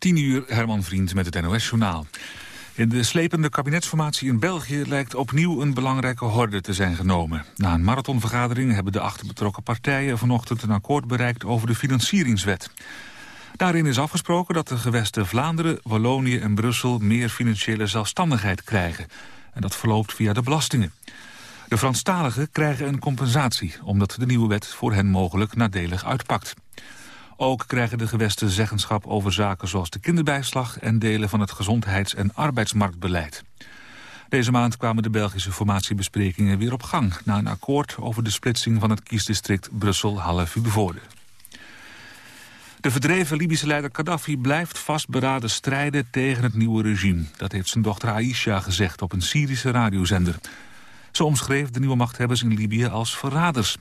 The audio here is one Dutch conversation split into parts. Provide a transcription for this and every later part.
10 uur, Herman Vriend met het NOS-journaal. In de slepende kabinetsformatie in België lijkt opnieuw een belangrijke horde te zijn genomen. Na een marathonvergadering hebben de achterbetrokken partijen vanochtend een akkoord bereikt over de financieringswet. Daarin is afgesproken dat de gewesten Vlaanderen, Wallonië en Brussel meer financiële zelfstandigheid krijgen. En dat verloopt via de belastingen. De Franstaligen krijgen een compensatie, omdat de nieuwe wet voor hen mogelijk nadelig uitpakt. Ook krijgen de gewesten zeggenschap over zaken zoals de kinderbijslag... en delen van het gezondheids- en arbeidsmarktbeleid. Deze maand kwamen de Belgische formatiebesprekingen weer op gang... na een akkoord over de splitsing van het kiesdistrict Brussel-Halle-Vubevoorde. De verdreven Libische leider Gaddafi blijft vastberaden strijden tegen het nieuwe regime. Dat heeft zijn dochter Aisha gezegd op een Syrische radiozender. Ze omschreef de nieuwe machthebbers in Libië als verraders.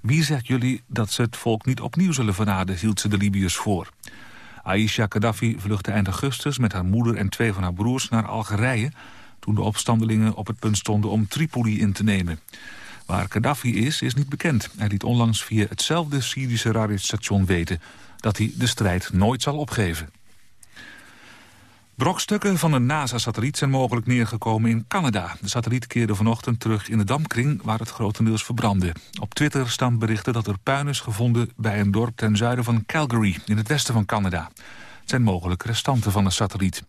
Wie zegt jullie dat ze het volk niet opnieuw zullen verraden, hield ze de Libiërs voor. Aisha Gaddafi vluchtte eind augustus met haar moeder en twee van haar broers naar Algerije... toen de opstandelingen op het punt stonden om Tripoli in te nemen. Waar Gaddafi is, is niet bekend. Hij liet onlangs via hetzelfde Syrische radiostation weten... dat hij de strijd nooit zal opgeven. Brokstukken van een NASA-satelliet zijn mogelijk neergekomen in Canada. De satelliet keerde vanochtend terug in de dampkring waar het grotendeels verbrandde. Op Twitter staan berichten dat er puin is gevonden bij een dorp ten zuiden van Calgary in het westen van Canada. Het zijn mogelijk restanten van de satelliet.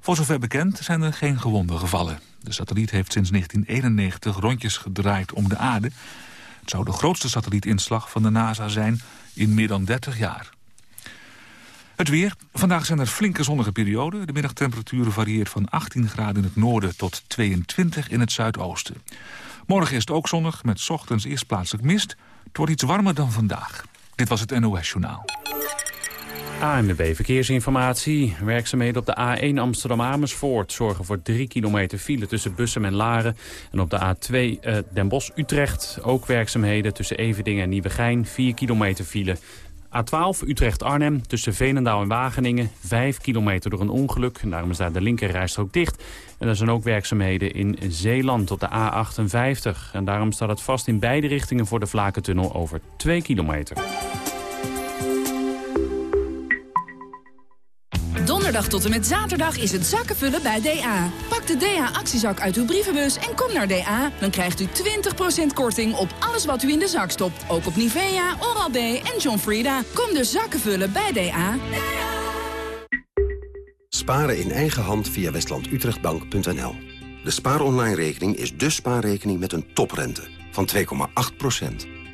Voor zover bekend zijn er geen gewonden gevallen. De satelliet heeft sinds 1991 rondjes gedraaid om de aarde. Het zou de grootste satellietinslag van de NASA zijn in meer dan 30 jaar. Het weer. Vandaag zijn er flinke zonnige perioden. De middagtemperatuur varieert van 18 graden in het noorden tot 22 in het zuidoosten. Morgen is het ook zonnig, met ochtends eerst plaatselijk mist. Het wordt iets warmer dan vandaag. Dit was het NOS Journaal. ANWB Verkeersinformatie. Werkzaamheden op de A1 Amsterdam-Amersfoort zorgen voor 3 kilometer file tussen Bussum en Laren. En op de A2 eh, Den Bosch-Utrecht ook werkzaamheden tussen Evedingen en Nieuwegein. 4 kilometer file. A12 Utrecht-Arnhem tussen Veenendaal en Wageningen. 5 kilometer door een ongeluk. En daarom is daar de linkerrijstrook dicht. En er zijn ook werkzaamheden in Zeeland op de A58. En daarom staat het vast in beide richtingen voor de Vlakentunnel over 2 kilometer. Donderdag tot en met zaterdag is het zakkenvullen bij DA. Pak de DA-actiezak uit uw brievenbus en kom naar DA. Dan krijgt u 20% korting op alles wat u in de zak stopt. Ook op Nivea, Oral-B en John Frieda. Kom dus zakkenvullen bij DA. Sparen in eigen hand via westlandutrechtbank.nl. De spaaronline-rekening is de spaarrekening met een toprente van 2,8%.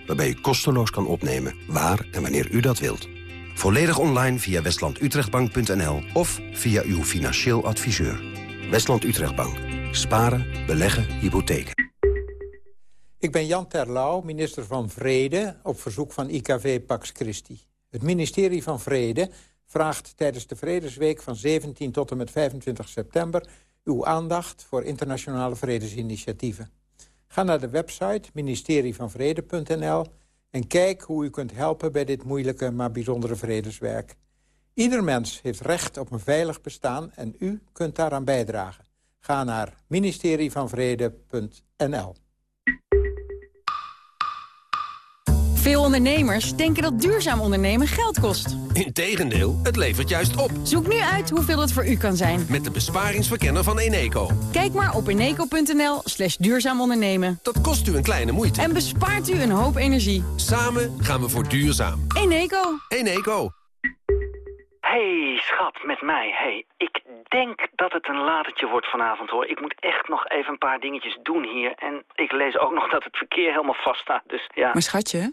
Waarbij u kosteloos kan opnemen waar en wanneer u dat wilt. Volledig online via westlandutrechtbank.nl of via uw financieel adviseur. Westland Utrechtbank. Sparen, beleggen, hypotheken. Ik ben Jan Terlouw, minister van Vrede, op verzoek van IKV Pax Christi. Het ministerie van Vrede vraagt tijdens de Vredesweek van 17 tot en met 25 september... uw aandacht voor internationale vredesinitiatieven. Ga naar de website ministerievanvrede.nl en kijk hoe u kunt helpen bij dit moeilijke maar bijzondere vredeswerk. Ieder mens heeft recht op een veilig bestaan en u kunt daaraan bijdragen. Ga naar ministerievanvrede.nl. Veel ondernemers denken dat duurzaam ondernemen geld kost. Integendeel, het levert juist op. Zoek nu uit hoeveel het voor u kan zijn. Met de besparingsverkenner van Eneco. Kijk maar op eneco.nl slash duurzaam ondernemen. Dat kost u een kleine moeite. En bespaart u een hoop energie. Samen gaan we voor duurzaam. Eneco. Eneco. Hey, schat, met mij. Hey, ik denk dat het een latertje wordt vanavond, hoor. Ik moet echt nog even een paar dingetjes doen hier. En ik lees ook nog dat het verkeer helemaal vast staat, dus ja. Maar schatje,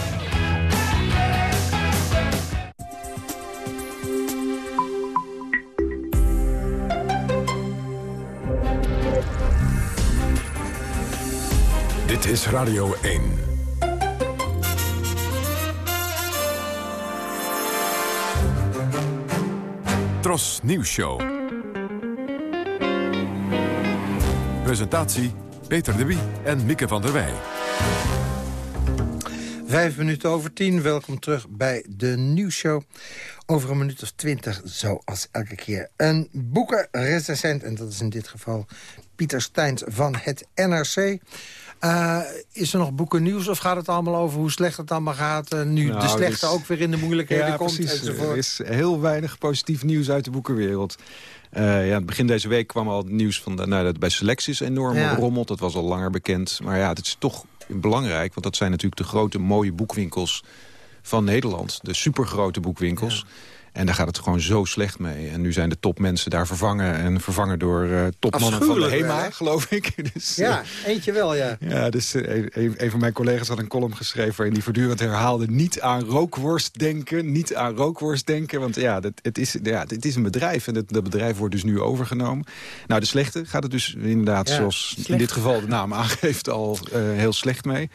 Dit is Radio 1. Tros Nieuws Show. Presentatie Peter de Wie en Mieke van der Wij. Vijf minuten over tien, welkom terug bij de nieuwsshow. Over een minuut of twintig, zoals elke keer, een boekenrecensent. En dat is in dit geval Pieter Steins van het NRC. Uh, is er nog boeken nieuws of gaat het allemaal over hoe slecht het allemaal gaat? Uh, nu nou, de slechte ook weer in de moeilijkheden ja, komt precies. enzovoort. Er is heel weinig positief nieuws uit de boekenwereld. Uh, ja, begin deze week kwam al het nieuws van de, nou, dat bij selecties enorm Ja. rommelt. Dat was al langer bekend. Maar ja, het is toch belangrijk. Want dat zijn natuurlijk de grote mooie boekwinkels van Nederland. De supergrote boekwinkels. En daar gaat het gewoon zo slecht mee. En nu zijn de topmensen daar vervangen. En vervangen door eh, topmannen van de HEMA, hè? geloof ik. Dus, eh, Ja, eentje wel, ja. ja, dus eh, een, een van mijn collega's had een column geschreven... waarin die voortdurend herhaalde... niet aan rookworst denken, niet aan rookworst denken. Want ja, dat, het, is, ja het is een bedrijf en dat, dat bedrijf wordt dus nu overgenomen. Nou, de slechte gaat het dus inderdaad, Ja, zoals in dit geval de naam aangeeft... al eh, heel slecht mee.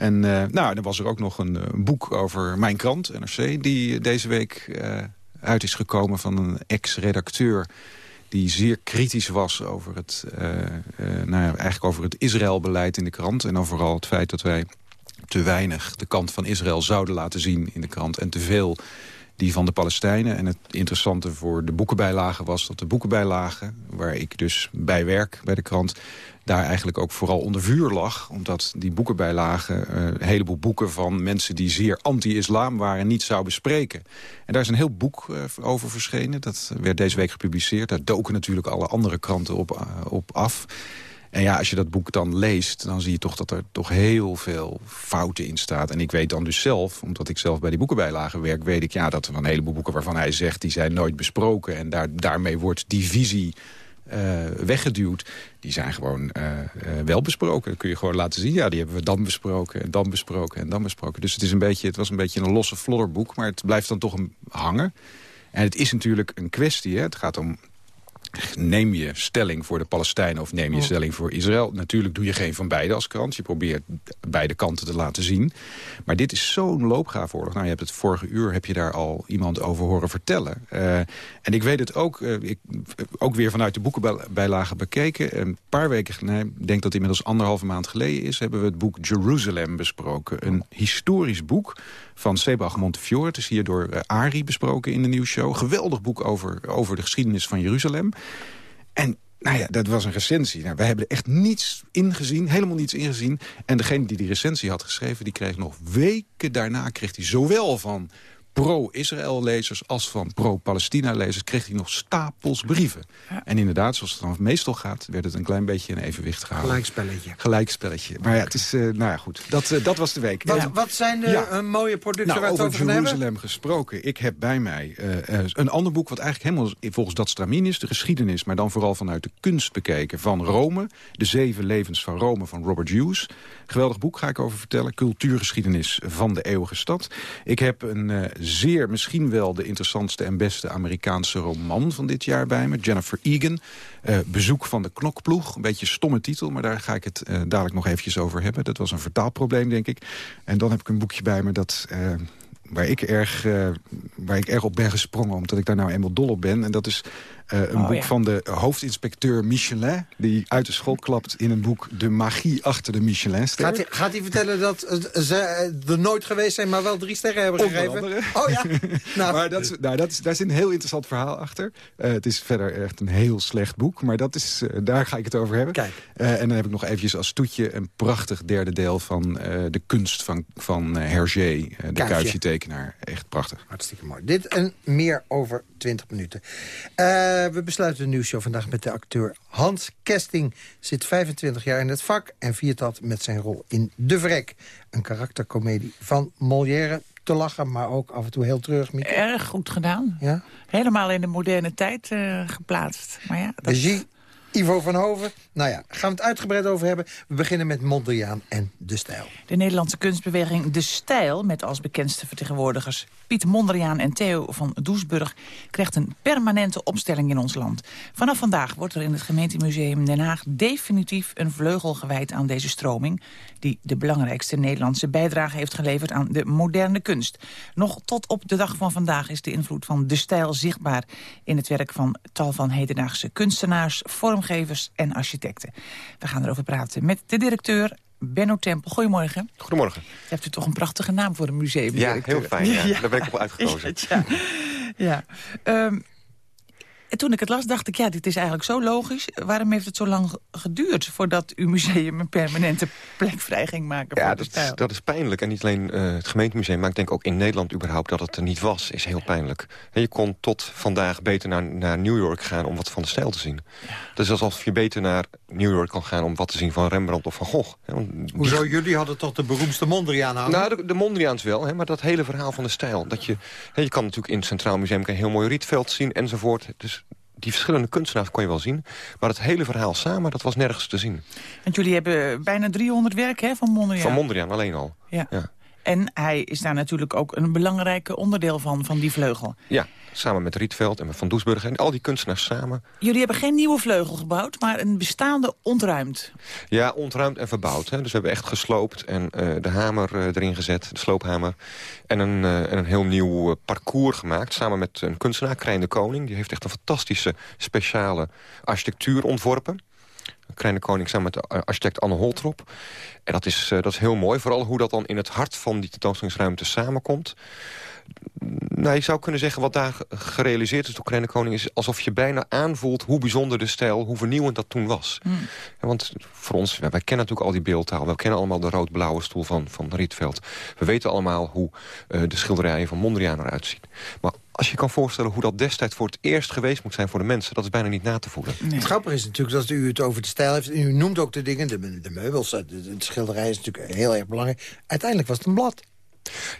En eh, nou, dan was er ook nog een, eh, boek over mijn krant, NRC... die deze week eh, uit is gekomen van een ex-redacteur die zeer kritisch was over het, nou eigenlijk over het Israëlbeleid in de krant. En dan vooral het feit dat wij te weinig de kant van Israël zouden laten zien in de krant. En te veel die van de Palestijnen. En het interessante voor de boekenbijlagen was dat de boekenbijlagen... waar ik dus bij werk bij de krant daar eigenlijk ook vooral onder vuur lag. Omdat die boekenbijlagen eh, een heleboel boeken van mensen die zeer anti-islam waren niet zou bespreken. En daar is een heel boek eh, over verschenen. Dat werd deze week gepubliceerd. Daar doken natuurlijk alle andere kranten op, eh, op af. En ja, als je dat boek dan leest, dan zie je toch dat er toch heel veel fouten in staat. En ik weet dan dus zelf, omdat ik zelf bij die boekenbijlagen werk... weet ik ja, dat er een heleboel boeken waarvan hij zegt... die zijn nooit besproken en daar, daarmee wordt die visie eh, weggeduwd. Die zijn gewoon eh, eh, wel besproken. Dat kun je gewoon laten zien. Ja, die hebben we dan besproken en dan besproken en dan besproken. Dus het, is een beetje, het was een beetje een losse flodderboek, maar het blijft dan toch hangen. En het is natuurlijk een kwestie. Hè? Het gaat om neem je stelling voor de Palestijnen of neem je Oh. stelling voor Israël. Natuurlijk doe je geen van beide als krant. Je probeert beide kanten te laten zien. Maar dit is zo'n loopgraafoorlog. Nou, je hebt het vorige uur heb je daar al iemand over horen vertellen. Eh, en ik weet het ook, eh, ik, ook weer vanuit de boekenbijlagen bekeken. Een paar weken geleden, ik denk dat het inmiddels anderhalve maand geleden is... hebben we het boek Jerusalem besproken. Een historisch boek van Sebag Montefiore. Het is hier door eh, Ari besproken in de nieuwsshow. Geweldig boek over, over de geschiedenis van Jeruzalem. En nou ja, dat was een recensie. Nou, wij hebben er echt niets ingezien, helemaal niets ingezien. En degene die die recensie had geschreven... die kreeg nog weken daarna, kreeg hij zowel van pro-Israël-lezers... als van pro-Palestina-lezers, kreeg hij nog stapels brieven. En inderdaad, zoals het dan meestal gaat... werd het een klein beetje in evenwicht gehouden. Gelijkspelletje. Gelijkspelletje. Maar ja, het is, eh, nou ja, goed. Dat, eh, dat was de week. Wat, Ja. wat zijn de Ja. eh, mooie producten Nou, waar we het over over hebben? Jeruzalem gesproken. Ik heb bij mij een ander boek... wat eigenlijk helemaal volgens dat stramien is. De geschiedenis, maar dan vooral vanuit de kunst bekeken. Van Rome. De zeven levens van Rome van Robert Hughes. Geweldig boek ga ik over vertellen. Cultuurgeschiedenis van de eeuwige stad. Ik heb een zeer, misschien wel de interessantste en beste Amerikaanse roman van dit jaar bij me. Jennifer Egan. Eh, Bezoek van de knokploeg. Een beetje stomme titel, maar daar ga ik het eh, dadelijk nog eventjes over hebben. Dat was een vertaalprobleem, denk ik. En dan heb ik een boekje bij me dat... eh, waar ik, erg, waar ik erg op ben gesprongen, omdat ik daar nou eenmaal dol op ben. En dat is eh, een Oh, boek ja. van de hoofdinspecteur Michelin... die uit de school klapt in een boek De magie achter de Michelinster. Gaat hij, gaat hij vertellen dat eh, ze eh, er nooit geweest zijn, maar wel drie sterren hebben Onder gegeven? andere. Oh ja. Nou, maar dat is, nou, dat is, daar zit een heel interessant verhaal achter. Eh, het is verder echt een heel slecht boek, maar dat is, daar ga ik het over hebben. Kijk. Eh, en dan heb ik nog eventjes als toetje een prachtig derde deel van eh, de kunst van, van Hergé, de Kuifje. kuifje-tekenaar. Echt prachtig. Hartstikke mooi. Dit en meer over 20 minuten. Eh, we besluiten de nieuwsshow vandaag met de acteur Hans Kesting. Zit 25 jaar in het vak en viert dat met zijn rol in De Vrek. Een karaktercomedie van Molière. Te lachen, maar ook af en toe heel treurig. Mieke. Erg goed gedaan. Ja? Helemaal in de moderne tijd eh, geplaatst. Maar ja, dat... Regie, Ivo van Hoven. Nou ja, gaan we het uitgebreid over hebben. We beginnen met Mondriaan en De Stijl. De Nederlandse kunstbeweging De Stijl... met als bekendste vertegenwoordigers Piet Mondriaan en Theo van Doesburg... krijgt een permanente opstelling in ons land. Vanaf vandaag wordt er in het gemeentemuseum Den Haag... definitief een vleugel gewijd aan deze stroming... die de belangrijkste Nederlandse bijdrage heeft geleverd aan de moderne kunst. Nog tot op de dag van vandaag is de invloed van De Stijl zichtbaar... in het werk van tal van hedendaagse kunstenaars, vormgevers en architecten. We gaan erover praten met de directeur Benno Tempel. Goedemorgen. Goedemorgen. Hebt u toch een prachtige naam voor een museum? Ja, heel fijn. Ja. Daar ben ik op uitgekozen. ja. ja. Ehm, en toen ik het las, dacht ik, ja, dit is eigenlijk zo logisch. Waarom heeft het zo lang geduurd voordat uw museum een permanente plek vrij ging maken ja, voor dat, de stijl? dat is pijnlijk. En niet alleen uh, het gemeentemuseum, maar ik denk ook in Nederland überhaupt dat het er niet was, is heel pijnlijk. En je kon tot vandaag beter naar, naar New York gaan om wat van de stijl te zien. Ja. Dus alsof je beter naar New York kan gaan om wat te zien van Rembrandt of van Gogh. Hoezo, jullie hadden toch de beroemdste Mondriaan hangen? Nou, de, de Mondriaans wel, hè, maar dat hele verhaal van de stijl. Dat je, hè, je kan natuurlijk in het Centraal Museum een heel mooi Rietveld zien enzovoort. Dus die verschillende kunstenaars kon je wel zien. Maar het hele verhaal samen, dat was nergens te zien. Want jullie hebben bijna 300 werken hè, van Mondriaan. Van Mondriaan alleen al. Ja. ja. En hij is daar natuurlijk ook een belangrijk onderdeel van, van die vleugel. Ja, samen met Rietveld en met Van Doesburg en al die kunstenaars samen. Jullie hebben geen nieuwe vleugel gebouwd, maar een bestaande ontruimd. Ja, ontruimd en verbouwd. Hè. Dus we hebben echt gesloopt en uh, de hamer uh, erin gezet, de sloophamer. En een, uh, en een heel nieuw parcours gemaakt, samen met een kunstenaar, Krijn de Koning. Die heeft echt een fantastische, speciale architectuur ontworpen. De Koning samen met architect Anne Holtrop. En dat is, uh, dat is heel mooi, vooral hoe dat dan in het hart van die tentoonstellingsruimte samenkomt. Nou, je zou kunnen zeggen wat daar gerealiseerd is door de Koning... is alsof je bijna aanvoelt hoe bijzonder de stijl, hoe vernieuwend dat toen was. Mm. Ja, want voor ons, wij, wij, kennen natuurlijk al die beeldtaal. We kennen allemaal de rood-blauwe stoel van, van Rietveld. We weten allemaal hoe uh, de schilderijen van Mondriaan eruit zien. Maar als je kan voorstellen hoe dat destijds voor het eerst geweest moet zijn voor de mensen... dat is bijna niet na te voelen. Nee. Het grappige is natuurlijk dat u het over de stijl heeft. U noemt ook de dingen, de, de meubels, de, de, schilderij is natuurlijk heel erg belangrijk. Uiteindelijk was het een blad.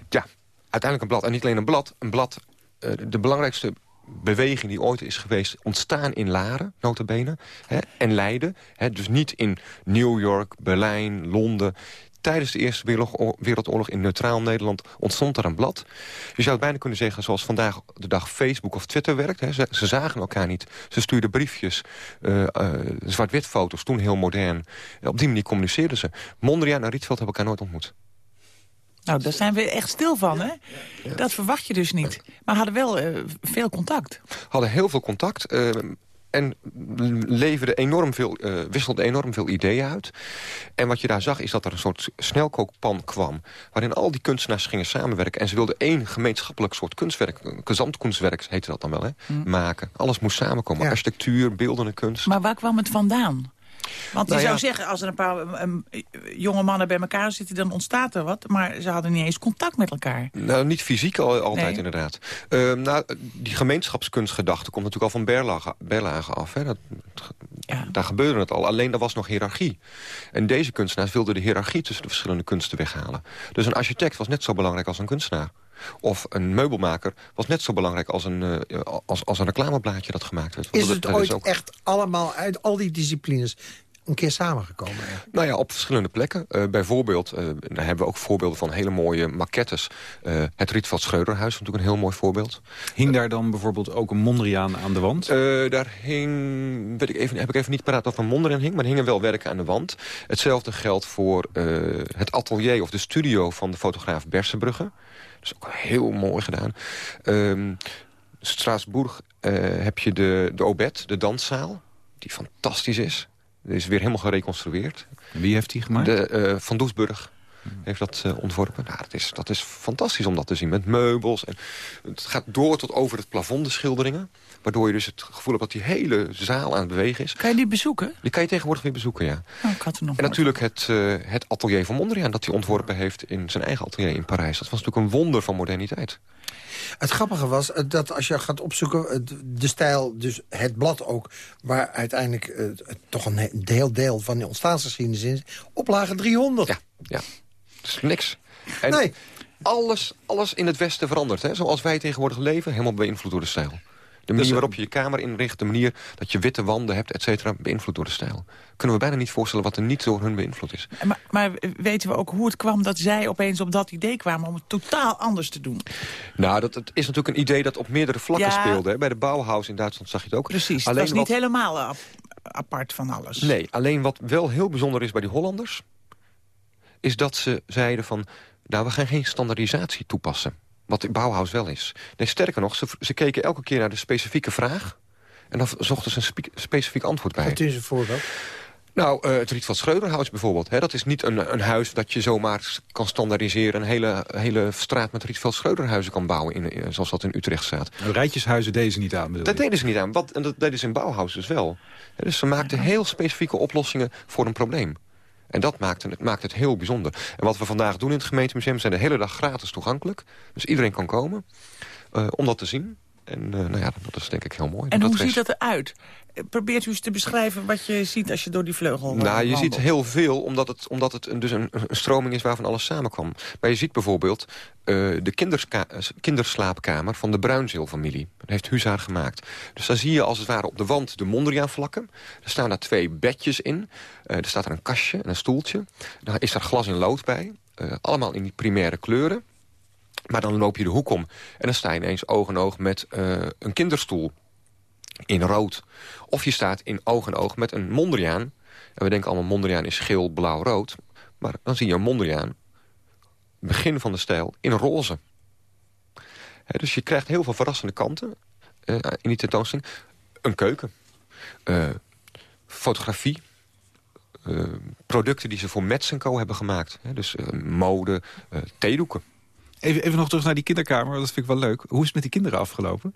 Ja, uiteindelijk een blad. En niet alleen een blad, een blad... Uh, de belangrijkste beweging die ooit is geweest... ontstaan in Laren, notabene, hè, en Leiden. Hè, dus niet in New York, Berlijn, Londen tijdens de Eerste Wereldoorlog in neutraal Nederland ontstond er een blad. Je zou het bijna kunnen zeggen zoals vandaag de dag Facebook of Twitter werkt. Hè. Ze, ze, zagen elkaar niet. Ze stuurden briefjes, uh, uh, zwart-wit foto's, toen heel modern. Op die manier communiceerden ze. Mondriaan en Rietveld hebben elkaar nooit ontmoet. Nou, daar zijn we echt stil van, hè? Dat verwacht je dus niet. Maar hadden wel uh, veel contact. Hadden heel veel contact. Uh, en leverde enorm veel, uh, wisselde enorm veel ideeën uit. En wat je daar zag is dat er een soort snelkookpan kwam... waarin al die kunstenaars gingen samenwerken. En ze wilden één gemeenschappelijk soort kunstwerk... gezamtkunstwerk heette dat dan wel, hè, mm. maken. Alles moest samenkomen. Ja. Architectuur, beeldende kunst. Maar waar kwam het vandaan? Want je Nou zou ja. zeggen, als er een paar um, jonge mannen bij elkaar zitten... dan ontstaat er wat, maar ze hadden niet eens contact met elkaar. Nou, niet fysiek al, altijd Nee. inderdaad. Uh, nou, die gemeenschapskunstgedachte komt natuurlijk al van Berlage, Berlage af. Hè. Dat, Daar gebeurde het al, alleen er was nog hiërarchie. En deze kunstenaars wilden de hiërarchie tussen de verschillende kunsten weghalen. Dus een architect was net zo belangrijk als een kunstenaar. Of een meubelmaker was net zo belangrijk als een, uh, als, als een reclameblaadje dat gemaakt werd. Is Dat- het dat ooit ook- echt allemaal uit al die disciplines een keer samengekomen? eigenlijk? Nou ja, op verschillende plekken. Eh, bijvoorbeeld, eh, daar hebben we ook voorbeelden van hele mooie maquettes. Eh, het Rietveld Schreuderhuis is natuurlijk een heel mooi voorbeeld. Hing daar dan bijvoorbeeld ook een Mondriaan aan de wand? Eh, daar hing, weet ik even, heb ik even niet paraat of een Mondriaan hing... maar er hingen wel werken aan de wand. Hetzelfde geldt voor eh, het atelier of de studio van de fotograaf Bersenbrugge. Dat is ook heel mooi gedaan. Ehm Straatsburg eh, heb je de, de Obed, de danszaal, die fantastisch is. Die is weer helemaal gereconstrueerd. Wie heeft die gemaakt? De, eh, van Doesburg heeft dat eh, ontworpen. Nou, dat, is, dat is fantastisch om dat te zien, met meubels. En het gaat door tot over het plafond, de schilderingen. Waardoor je dus het gevoel hebt dat die hele zaal aan het bewegen is. Kan je die bezoeken? Die kan je tegenwoordig weer bezoeken, ja. Oh, ik had er nog En natuurlijk het, eh, het atelier van Mondriaan... dat hij ontworpen heeft in zijn eigen atelier in Parijs. Dat was natuurlijk een wonder van moderniteit. Het grappige was eh, dat als je gaat opzoeken, de- stijl, dus het blad ook... waar uiteindelijk eh, toch een heel deel van de ontstaansgeschiedenis in is... oplage 300. Ja, ja. Dat is niks. En alles, alles in het Westen verandert. Hè? Zoals wij tegenwoordig leven, helemaal beïnvloed door de stijl. De manier Dus, waarop je je kamer inricht, de manier dat je witte wanden hebt, et cetera, beïnvloed door de stijl. Kunnen we bijna niet voorstellen wat er niet door hun beïnvloed is. Maar, maar weten we ook hoe het kwam dat zij opeens op dat idee kwamen... om het totaal anders te doen? Nou, dat, het is natuurlijk een idee dat op meerdere vlakken Ja. speelde. Hè? Bij de Bauhaus in Duitsland zag je het ook. Precies, Alleen het was niet wat- helemaal ap- apart van alles. Nee, alleen wat wel heel bijzonder is bij die Hollanders... is dat ze zeiden van... nou, we gaan geen standaardisatie toepassen. Wat in Bauhaus wel is. Nee, sterker nog, ze, ze keken elke keer naar de specifieke vraag... en dan zochten ze een spe- specifiek antwoord bij. U eens een voorbeeld? Nou, uh, het Rietveld Schreuderhuis bijvoorbeeld. Hè, dat is niet een, een huis dat je zomaar kan standaardiseren... een hele, hele straat met Rietveld Schreuderhuizen kan bouwen, in, zoals dat in Utrecht staat. Nou, rijtjeshuizen deden ze niet aan. Dat deden ze niet aan, wat, en dat deden ze in Bauhaus dus wel. dus ze maakten heel specifieke oplossingen voor een probleem. En dat maakt het, maakt het heel bijzonder. En wat we vandaag doen in het gemeentemuseum... zijn de hele dag gratis toegankelijk. Dus iedereen kan komen uh, om dat te zien. En uh, nou ja, dat is denk ik heel mooi. En hoe ziet dat eruit? Probeert u eens te beschrijven wat je ziet als je door die vleugel Nou, je ziet heel veel, omdat het, omdat het dus een, een stroming is waarvan alles samenkwam. Maar je ziet bijvoorbeeld uh, de kinderslaapkamer van de Bruinzeel-familie. Dat heeft Huzaar gemaakt. Dus daar zie je als het ware op de wand de Mondriaan-vlakken. Er staan daar twee bedjes in. Uh, er staat er een kastje en een stoeltje. Daar is daar glas in lood bij. Allemaal in die primaire kleuren. Maar dan loop je de hoek om en dan sta je ineens oog in oog met uh, een kinderstoel in rood. Of je staat in oog in oog met een Mondriaan. En we denken allemaal Mondriaan is geel, blauw, rood. Maar dan zie je een Mondriaan, begin van de stijl, in roze. Dus je krijgt heel veel verrassende kanten uh, in die tentoonstelling. Een keuken. Uh, fotografie. Producten die ze voor Mets Co hebben gemaakt. Dus mode, theedoeken. Even, even nog terug naar die kinderkamer, dat vind ik wel leuk. Hoe is het met die kinderen afgelopen?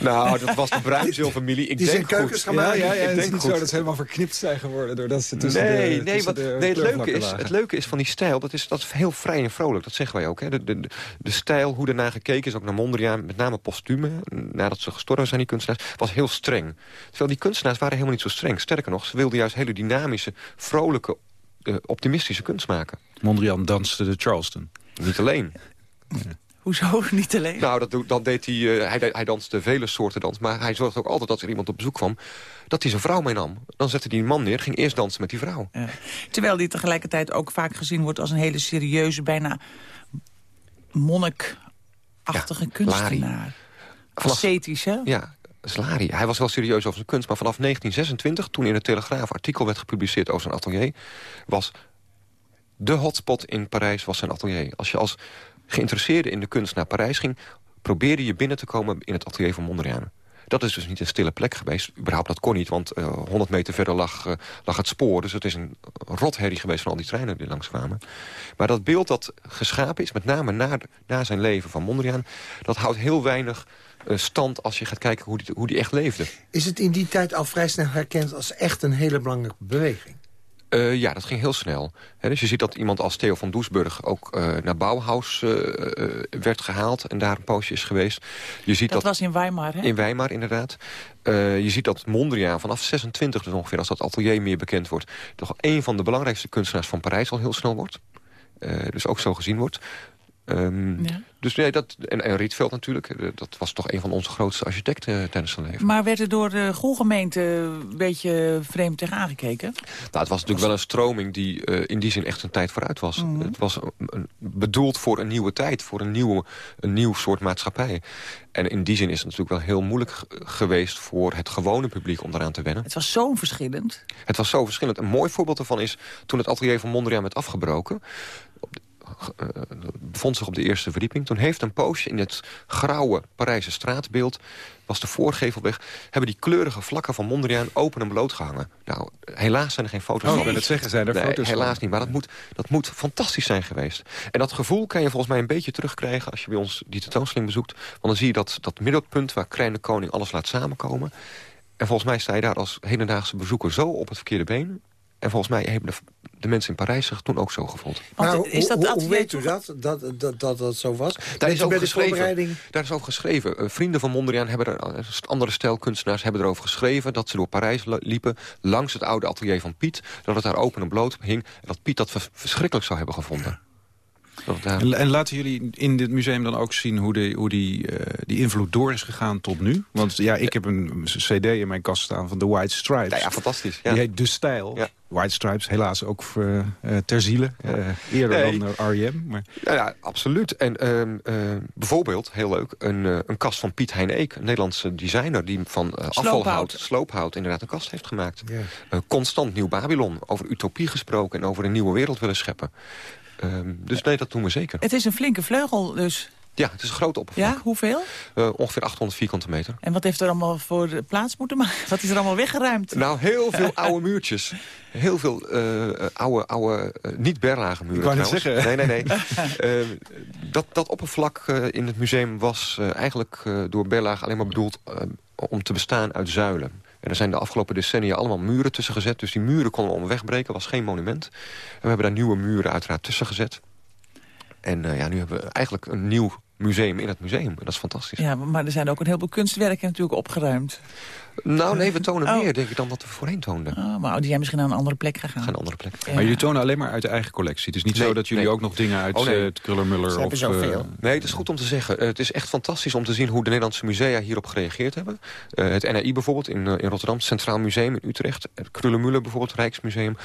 Nou, dat was de Bruinzeel-familie. Ik die denk zijn keukens goed. Ja, ja, ja, ik het denk is niet goed. zo dat ze helemaal verknipt zijn geworden... doordat ze tussen nee, de, nee, tussen wat, de nee het, leuke is, lagen. het leuke is van die stijl, dat is, dat is heel vrij en vrolijk. Dat zeggen wij ook. Hè. De, de, de stijl, hoe ernaar gekeken is, ook naar Mondriaan... met name postume, nadat ze gestorven zijn, die kunstenaars... was heel streng. Terwijl die kunstenaars waren helemaal niet zo streng. Sterker nog, ze wilden juist hele dynamische, vrolijke, uh, optimistische kunst maken. Mondriaan danste de Charleston. Niet alleen. Hoezo? Niet alleen? Nou, dat, doe- dat deed hij, uh, hij, hij danste vele soorten dans. Maar hij zorgde ook altijd dat er iemand op bezoek kwam... dat hij zijn vrouw meenam. Dan zette hij een man neer, ging eerst dansen met die vrouw. Ja. Terwijl die tegelijkertijd ook vaak gezien wordt als een hele serieuze, bijna monnikachtige kunstenaar. Ascetisch, hè? Ja, Slari. Hij was wel serieus over zijn kunst. Maar vanaf 1926, toen in de Telegraaf artikel werd gepubliceerd over zijn atelier... was de hotspot in Parijs was zijn atelier. Als je als geïnteresseerde in de kunst naar Parijs ging... probeerde je binnen te komen in het atelier van Mondriaan. Dat is dus niet een stille plek geweest. Überhaupt dat kon niet, want uh, 100 meter verder lag, uh, lag het spoor. Dus het is een rotherrie geweest van al die treinen die langskwamen. Maar dat beeld dat geschapen is, met name na, zijn leven van Mondriaan... dat houdt heel weinig uh, stand als je gaat kijken hoe die, hoe die echt leefde. Is het in die tijd al vrij snel herkend als echt een hele belangrijke beweging? Uh, ja, dat ging heel snel. He, dus je ziet dat iemand als Theo van Doesburg ook uh, naar Bauhaus uh, werd gehaald... en daar een poosje is geweest. Je ziet dat, dat was in Weimar, hè? In Weimar, inderdaad. je ziet dat Mondriaan vanaf 26 dus ongeveer... als dat atelier meer bekend wordt... toch een van de belangrijkste kunstenaars van Parijs al heel snel wordt. dus ook zo gezien wordt. Um, ja. Dus nee, dat, en, en Rietveld natuurlijk, dat was toch een van onze grootste architecten uh, tijdens zijn leven. Maar werd er door de Golgemeente een beetje vreemd tegen aangekeken? Nou, het was natuurlijk wel een stroming die uh, in die zin echt een tijd vooruit was. Mm -hmm. Het was een, een, bedoeld voor een nieuwe tijd, voor een, nieuwe, een nieuw soort maatschappij. En in die zin is het natuurlijk wel heel moeilijk geweest voor het gewone publiek om daaraan te wennen. Het was zo verschillend. Het was zo verschillend. Een mooi voorbeeld daarvan is toen het atelier van Mondriaan werd afgebroken bevond zich op de eerste verdieping. Toen heeft een poosje in het grauwe Parijse straatbeeld... was de voorgevelweg... hebben die kleurige vlakken van Mondriaan open en bloot gehangen. Nou, helaas zijn er geen foto's oh, van. Ik het zeggen, zijn er nee, foto's helaas van. niet, maar dat moet, dat moet fantastisch zijn geweest. En dat gevoel kan je volgens mij een beetje terugkrijgen... als je bij ons die tentoonstelling bezoekt. Want dan zie je dat, dat middelpunt waar Krijn de Koning alles laat samenkomen. En volgens mij sta je daar als hedendaagse bezoeker zo op het verkeerde been... En volgens mij hebben de, de, mensen in Parijs zich toen ook zo gevoeld. Maar is dat hoe, hoe weet u dat, dat, dat, dat dat zo was? Daar is, over geschreven. daar is over geschreven. Vrienden van Mondriaan, hebben er, uh, andere stijlkunstenaars hebben erover geschreven... dat ze door Parijs liepen, langs het oude atelier van Piet... dat het daar open en bloot hing... en dat Piet dat verschrikkelijk zou hebben gevonden. En, en, laten jullie in dit museum dan ook zien hoe, de, hoe die, uh, die invloed door is gegaan tot nu? Want ja, ik heb een cd in mijn kast staan van The White Stripes. Ja, ja fantastisch. Ja. Die heet De Stijl. Ja. White Stripes, helaas ook uh, ter ziele. Uh, eerder nee. dan R.E.M. Maar... Ja, ja, absoluut. En uh, bijvoorbeeld, heel leuk, een, een kast van Piet Hein Eek... een Nederlandse designer die van afvalhout, sloophout... inderdaad een kast heeft gemaakt. Yeah. constant Nieuw Babylon, over utopie gesproken... en over een nieuwe wereld willen scheppen. Um, dus nee, dat doen we zeker. Het is een flinke vleugel dus. Ja, het is een grote oppervlak. Ja, hoeveel? Uh, ongeveer 800 vierkante meter. En wat heeft er allemaal voor plaats moeten maken? Wat is er allemaal weggeruimd? Nou, heel veel oude muurtjes. Heel veel uh, oude, oude uh, niet berlage muren Ik wou niet zeggen. Nee, nee, nee. dat, dat oppervlak in het museum was eigenlijk door berlage alleen maar bedoeld... om te bestaan uit zuilen. En er zijn de afgelopen decennia allemaal muren tussen gezet. Dus die muren konden we om wegbreken, was geen monument. En we hebben daar nieuwe muren uiteraard tussen gezet. En ja, nu hebben we eigenlijk een nieuw museum in het museum. Dat is fantastisch. Ja, maar er zijn ook een heleboel kunstwerken natuurlijk opgeruimd. Nou, nee, we tonen oh. meer, denk ik, dan wat we voorheen toonden. Oh, maar die zijn misschien naar een andere plek gegaan. Gaan een andere plek. Maar jullie tonen alleen maar uit de eigen collectie. Het is niet zo dat jullie ook nog dingen uit oh, nee. het Krullermuller... of zoveel. Uh, nee, het is goed om te zeggen. het is echt fantastisch om te zien hoe de Nederlandse musea hierop gereageerd hebben. Uh, het NAI bijvoorbeeld in, uh, in Rotterdam, het Centraal Museum in Utrecht... het Krullermuller bijvoorbeeld, Rijksmuseum,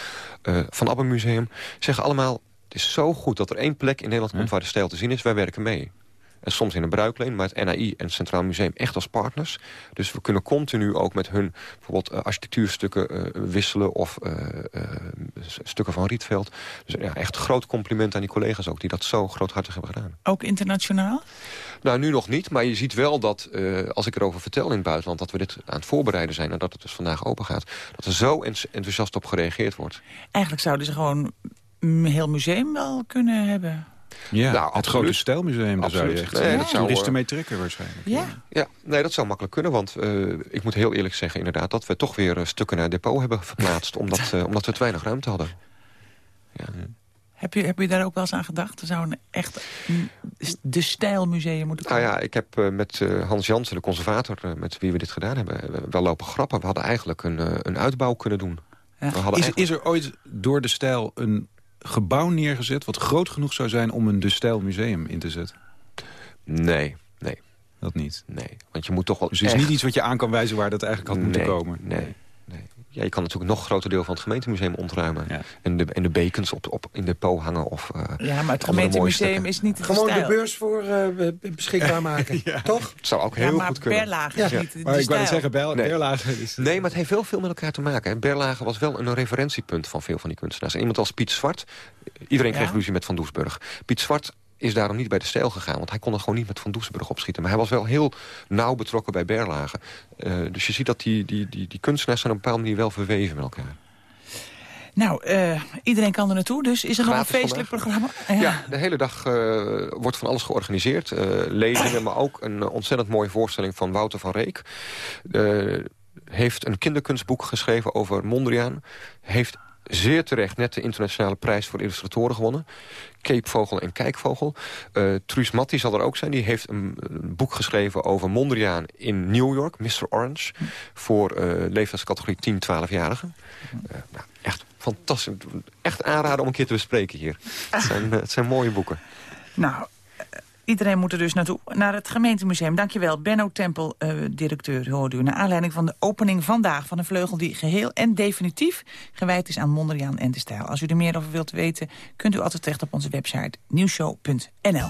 Van Abbe Museum... zeggen allemaal, het is zo goed dat er één plek in Nederland komt... waar de stijl te zien is, wij werken mee. En soms in een bruikleen, maar het NAI en het Centraal Museum echt als partners. Dus we kunnen continu ook met hun bijvoorbeeld uh, architectuurstukken uh, wisselen... of uh, stukken van Rietveld. Dus ja, echt groot compliment aan die collega's ook... die dat zo groothartig hebben gedaan. Ook internationaal? Nou, nu nog niet, maar je ziet wel dat, als ik erover vertel in het buitenland... dat we dit aan het voorbereiden zijn en dat het dus vandaag open gaat... dat er zo enthousiast op gereageerd wordt. Eigenlijk zouden ze gewoon een heel museum wel kunnen hebben... Ja, nou, het grote stijlmuseum, daar zou je echt nee, dat zou, toeristen mee trekken waarschijnlijk. Ja. ja, nee, dat zou makkelijk kunnen, want uh, ik moet heel eerlijk zeggen inderdaad... dat we toch weer uh, stukken naar depot hebben verplaatst, omdat, uh, omdat we te weinig ruimte hadden. Ja. Heb je, heb je daar ook wel eens aan gedacht? Er zou een echt de stijlmuseum moeten komen? Nou ja, ik heb met Hans Jansen, de conservator... met wie we dit gedaan hebben, wel lopen grappen. We hadden eigenlijk een, een uitbouw kunnen doen. Ja. Is, eigenlijk... is er ooit door de stijl een gebouw neergezet... wat groot genoeg zou zijn om een De Stijl museum in te zetten? Nee, nee. Dat niet? Nee, want je moet toch wel Dus het is niet iets wat je aan kan wijzen waar dat eigenlijk had moeten komen? Nee, nee. Ja, je kan natuurlijk nog een groter deel van het gemeentemuseum ontruimen. En, de, en de bekens op, op in de po hangen. Of, uh, ja, maar het gemeentemuseum is niet Gewoon de beurs voor uh, beschikbaar maken, toch? Het zou ook heel goed kunnen. Berlage is niet Maar ik wou zeggen, Ber nee. Berlage is... Nee, maar het heeft wel veel met elkaar te maken. Berlage was wel een referentiepunt van veel van die kunstenaars. En iemand als Piet Zwart, iedereen kreeg ruzie met Van Doesburg. Piet Zwart is daarom niet bij de stijl gegaan. Want hij kon er gewoon niet met Van Doesburg opschieten. Maar hij was wel heel nauw betrokken bij Berlage. Uh, dus je ziet dat die, die, die, die kunstenaars zijn op een bepaalde manier wel verweven met elkaar. Nou, uh, iedereen kan er naartoe, dus is er nog een feestelijk programma? Ja. ja. de hele dag uh, wordt van alles georganiseerd. Lezingen, maar ook een ontzettend mooie voorstelling van Wouter van Reek. heeft een kinderkunstboek geschreven over Mondriaan. Heeft zeer terecht net de internationale prijs voor illustratoren gewonnen. Keepvogel en Kijkvogel. Uh, Truus Matti zal er ook zijn. Die heeft een, boek geschreven over Mondriaan in New York. Mr. Orange. Voor uh, leeftijdscategorie 10-12-jarigen. Uh, nou, echt fantastisch. Echt aanraden om een keer te bespreken hier. Het zijn, het zijn mooie boeken. Nou, Iedereen moet er dus naartoe, naar het gemeentemuseum. Dankjewel, Benno Tempel, uh, directeur, hoorde u. Naar aanleiding van de opening vandaag van een vleugel die geheel en definitief gewijd is aan Mondriaan en de stijl. Als u er meer over wilt weten, kunt u altijd terecht op onze website nieuwshow.nl.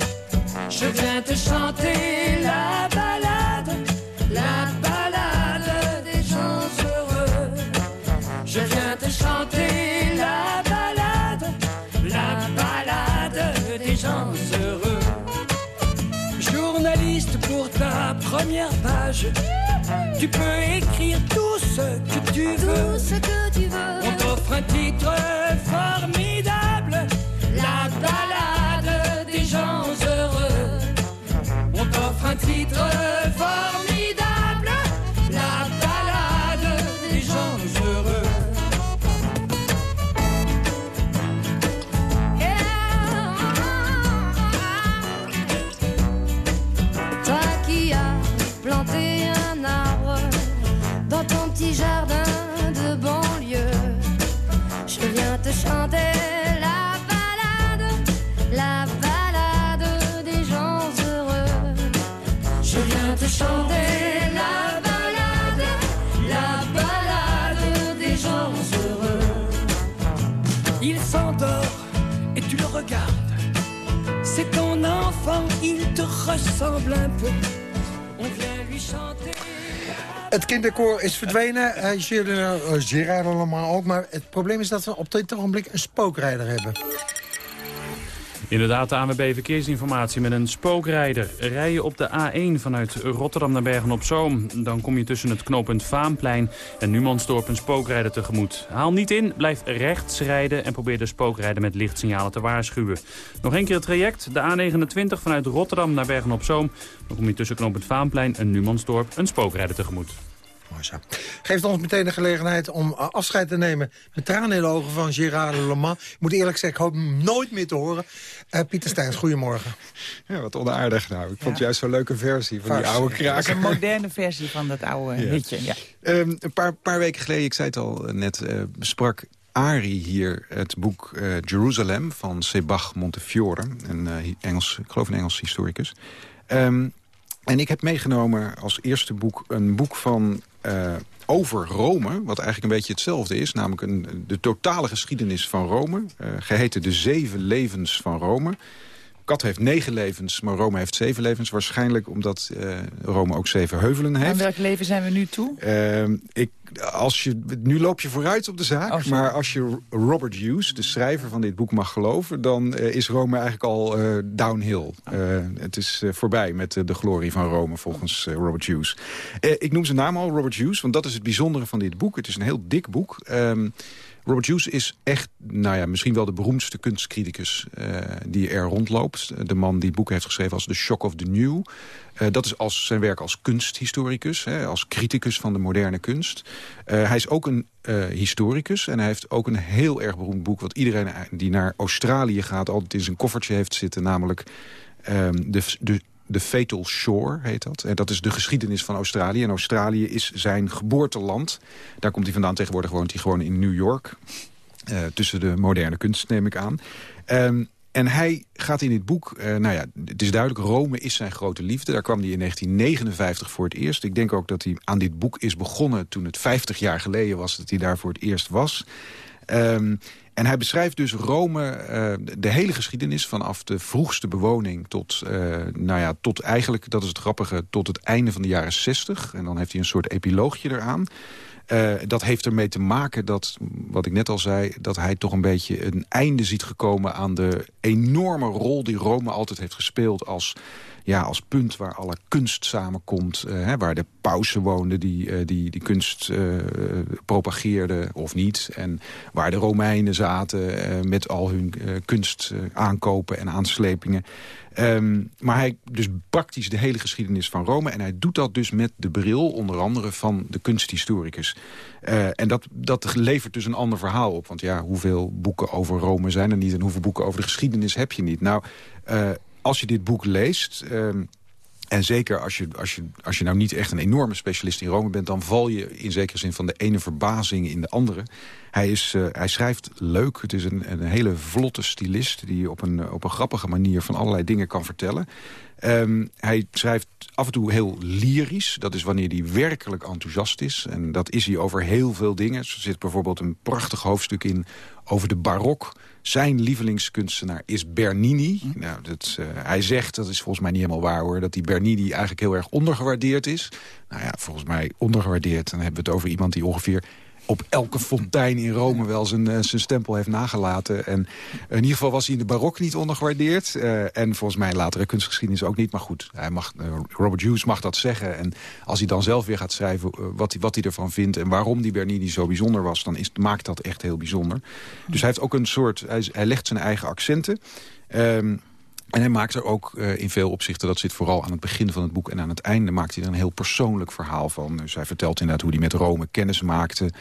Je viens te chanter la balade, la balade des gens heureux. Je viens te chanter la balade, la balade des gens heureux. Journaliste pour ta première page, tu peux écrire tout Kinderkoor is verdwenen. Uh, Gerard allemaal ook. Maar het probleem is dat we op dit ogenblik een spookrijder hebben. Inderdaad, de ANWB Verkeersinformatie met een spookrijder. Rij je op de A1 vanuit Rotterdam naar Bergen-op-Zoom... dan kom je tussen het knooppunt Vaanplein en Numansdorp een spookrijder tegemoet. Haal niet in, blijf rechts rijden en probeer de spookrijder met lichtsignalen te waarschuwen. Nog een keer het traject, de A29 vanuit Rotterdam naar Bergen-op-Zoom... dan kom je tussen knooppunt Vaanplein en Numansdorp een spookrijder tegemoet. Geeft ons meteen de gelegenheid om uh, afscheid te nemen... met tranen in de ogen van Gérard Leman. Ik moet eerlijk zeggen, ik hoop hem nooit meer te horen. Uh, Pieter Steins, goedemorgen. Ja, wat onaardig nou. Ik vond het juist zo'n leuke versie van die oude kraker. Is een moderne versie van dat oude ja. hitje, ja. Um, een paar, paar weken geleden, ik zei het al net, uh, sprak Ari hier het boek uh, Jerusalem van Sebag Montefiore. Een uh, Engels, ik geloof een Engels historicus. Um, en ik heb meegenomen als eerste boek een boek van uh, over Rome, wat eigenlijk een beetje hetzelfde is. Namelijk een, de totale geschiedenis van Rome. Uh, geheten De Zeven Levens van Rome. Kat heeft negen levens, maar Rome heeft zeven levens. Waarschijnlijk omdat uh, Rome ook zeven heuvelen heeft. Aan welk leven zijn we nu toe? Uh, ik, als je, nu loop je vooruit op de zaak. Oh, maar als je Robert Hughes, de schrijver van dit boek, mag geloven... dan uh, is Rome eigenlijk al uh, downhill. Oh. het is voorbij met de glorie van Rome, volgens Robert Hughes. ik noem zijn naam al, Robert Hughes, want dat is het bijzondere van dit boek. Het is een heel dik boek. Um, Robert Hughes is echt, nou ja, misschien wel de beroemdste kunstcriticus uh, die er rondloopt. De man die het boek heeft geschreven als The Shock of the New. Uh, dat is als zijn werk als kunsthistoricus, hè, als criticus van de moderne kunst. Uh, hij is ook een historicus en hij heeft ook een heel erg beroemd boek... wat iedereen die naar Australië gaat altijd in zijn koffertje heeft zitten... namelijk um, de, de, The Fatal Shore heet dat. En dat is de geschiedenis van Australië. En Australië is zijn geboorteland. Daar komt hij vandaan. Tegenwoordig woont hij gewoon in New York. Uh, tussen de moderne kunst, neem ik aan. Um, en hij gaat in dit boek, uh, nou ja, het is duidelijk, Rome is zijn grote liefde. Daar kwam hij in 1959 voor het eerst. Ik denk ook dat hij aan dit boek is begonnen toen het 50 jaar geleden was dat hij daar voor het eerst was. Um, en hij beschrijft dus Rome, uh, de hele geschiedenis... vanaf de vroegste bewoning tot, uh, nou ja, tot eigenlijk, dat is het grappige... tot het einde van de jaren 60. En dan heeft hij een soort epiloogje eraan. Uh, dat heeft ermee te maken dat, wat ik net al zei... dat hij toch een beetje een einde ziet gekomen aan de enorme rol... die Rome altijd heeft gespeeld als ja, als punt waar alle kunst samenkomt. Uh, hè, waar de pausen woonden die, uh, die, die kunst uh, propageerden of niet. En waar de Romeinen zaten met al hun kunst aankopen en aanslepingen. Um, maar hij dus praktisch de hele geschiedenis van Rome. En hij doet dat dus met de bril onder andere van de kunsthistoricus. En dat, dat levert dus een ander verhaal op. Want ja, hoeveel boeken over Rome zijn er niet... en hoeveel boeken over de geschiedenis heb je niet? Nou, als je dit boek leest... Um, en zeker als je, als, je, als je nou niet echt een enorme specialist in Rome bent... dan val je in zekere zin van de ene verbazing in de andere. Hij, is, uh, hij schrijft leuk. Het is een, een hele vlotte stylist... die op een, op een grappige manier van allerlei dingen kan vertellen. Um, hij schrijft af en toe heel lyrisch. Dat is wanneer hij werkelijk enthousiast is. En dat is hij over heel veel dingen. Er zit bijvoorbeeld een prachtig hoofdstuk in over de barok. Zijn lievelingskunstenaar is Bernini. Hm. Nou, dat, uh, hij zegt, dat is volgens mij niet helemaal waar hoor... dat die Bernini eigenlijk heel erg ondergewaardeerd is. Nou ja, volgens mij ondergewaardeerd. Dan hebben we het over iemand die ongeveer op elke fontein in Rome wel zijn, uh, zijn stempel heeft nagelaten. En in ieder geval was hij in de barok niet ondergewaardeerd. Uh, en volgens mij latere kunstgeschiedenis ook niet. Maar goed, hij mag, uh, Robert Hughes mag dat zeggen. En als hij dan zelf weer gaat schrijven wat, hij, wat hij ervan vindt... en waarom die Bernini zo bijzonder was... dan maakt dat echt heel bijzonder. Dus hij heeft ook een soort... Hij, legt zijn eigen accenten... Um, en hij maakt er ook uh, in veel opzichten, dat zit vooral aan het begin van het boek... en aan het einde maakt hij er een heel persoonlijk verhaal van. Dus hij vertelt inderdaad hoe hij met Rome kennis maakte...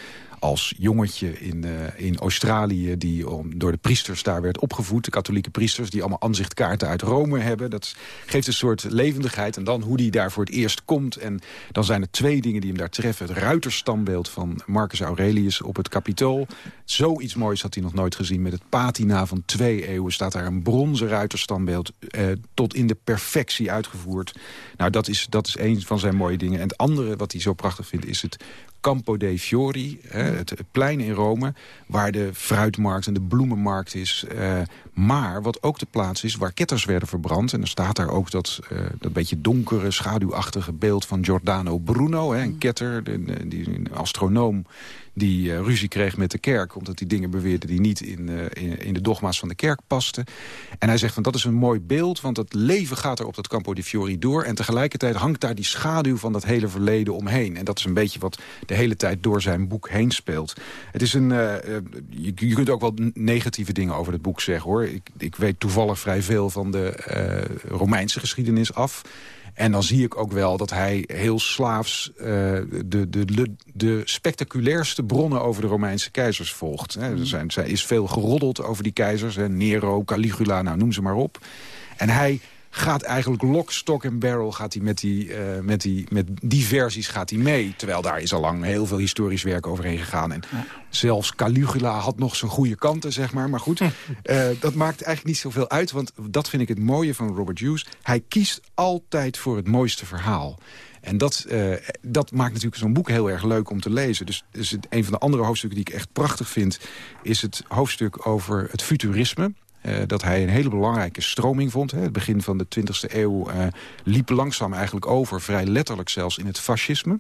als jongetje in, eh, in Australië... die om, door de priesters daar werd opgevoed. De katholieke priesters die allemaal aanzichtkaarten uit Rome hebben. Dat geeft een soort levendigheid. En dan hoe die daar voor het eerst komt. En dan zijn er twee dingen die hem daar treffen. Het ruiterstambeeld van Marcus Aurelius op het Capitool. Zoiets moois had hij nog nooit gezien. Met het patina van twee eeuwen staat daar een bronzen ruiterstambeeld... Eh, tot in de perfectie uitgevoerd. Nou, dat is, dat is een van zijn mooie dingen. En het andere wat hij zo prachtig vindt is het Campo dei Fiori, hè, het, plein in Rome... waar de fruitmarkt en de bloemenmarkt is. Uh, maar wat ook de plaats is waar ketters werden verbrand. En dan staat daar ook dat, uh, dat beetje donkere, schaduwachtige beeld van Giordano Bruno. Hè, een ketter, de, die, een astronoom die uh, ruzie kreeg met de kerk... omdat die dingen beweerde die niet in, uh, in, in, de dogma's van de kerk pasten. En hij zegt van dat is een mooi beeld... want het leven gaat er op dat Campo di Fiori door... en tegelijkertijd hangt daar die schaduw van dat hele verleden omheen. En dat is een beetje wat de hele tijd door zijn boek heen speelt. Het is een... Je, je, kunt ook wel negatieve dingen over het boek zeggen, hoor. Ik, ik weet toevallig vrij veel van de Romeinse geschiedenis af... En dan zie ik ook wel dat hij heel slaafs uh, de, de, de spectaculairste bronnen over de Romeinse keizers volgt. Hè. Er, zijn, is veel geroddeld over die keizers. Hè. Nero, Caligula, nou noem ze maar op. En hij gaat eigenlijk lock, stock en barrel gaat hij met, die, uh, met, die, met die versies gaat hij mee. Terwijl daar is al lang heel veel historisch werk overheen gegaan. En ja. zelfs Caligula had nog zijn goede kanten, zeg maar. Maar goed, uh, dat maakt eigenlijk niet zoveel uit. Want dat vind ik het mooie van Robert Hughes. Hij kiest altijd voor het mooiste verhaal. En dat, uh, dat maakt natuurlijk zo'n boek heel erg leuk om te lezen. Dus, dus het, een van de andere hoofdstukken die ik echt prachtig vind... is het hoofdstuk over het futurisme. Uh, dat hij een hele belangrijke stroming vond. Hè. Het begin van de 20e eeuw uh, liep langzaam eigenlijk over, vrij letterlijk zelfs, in het fascisme.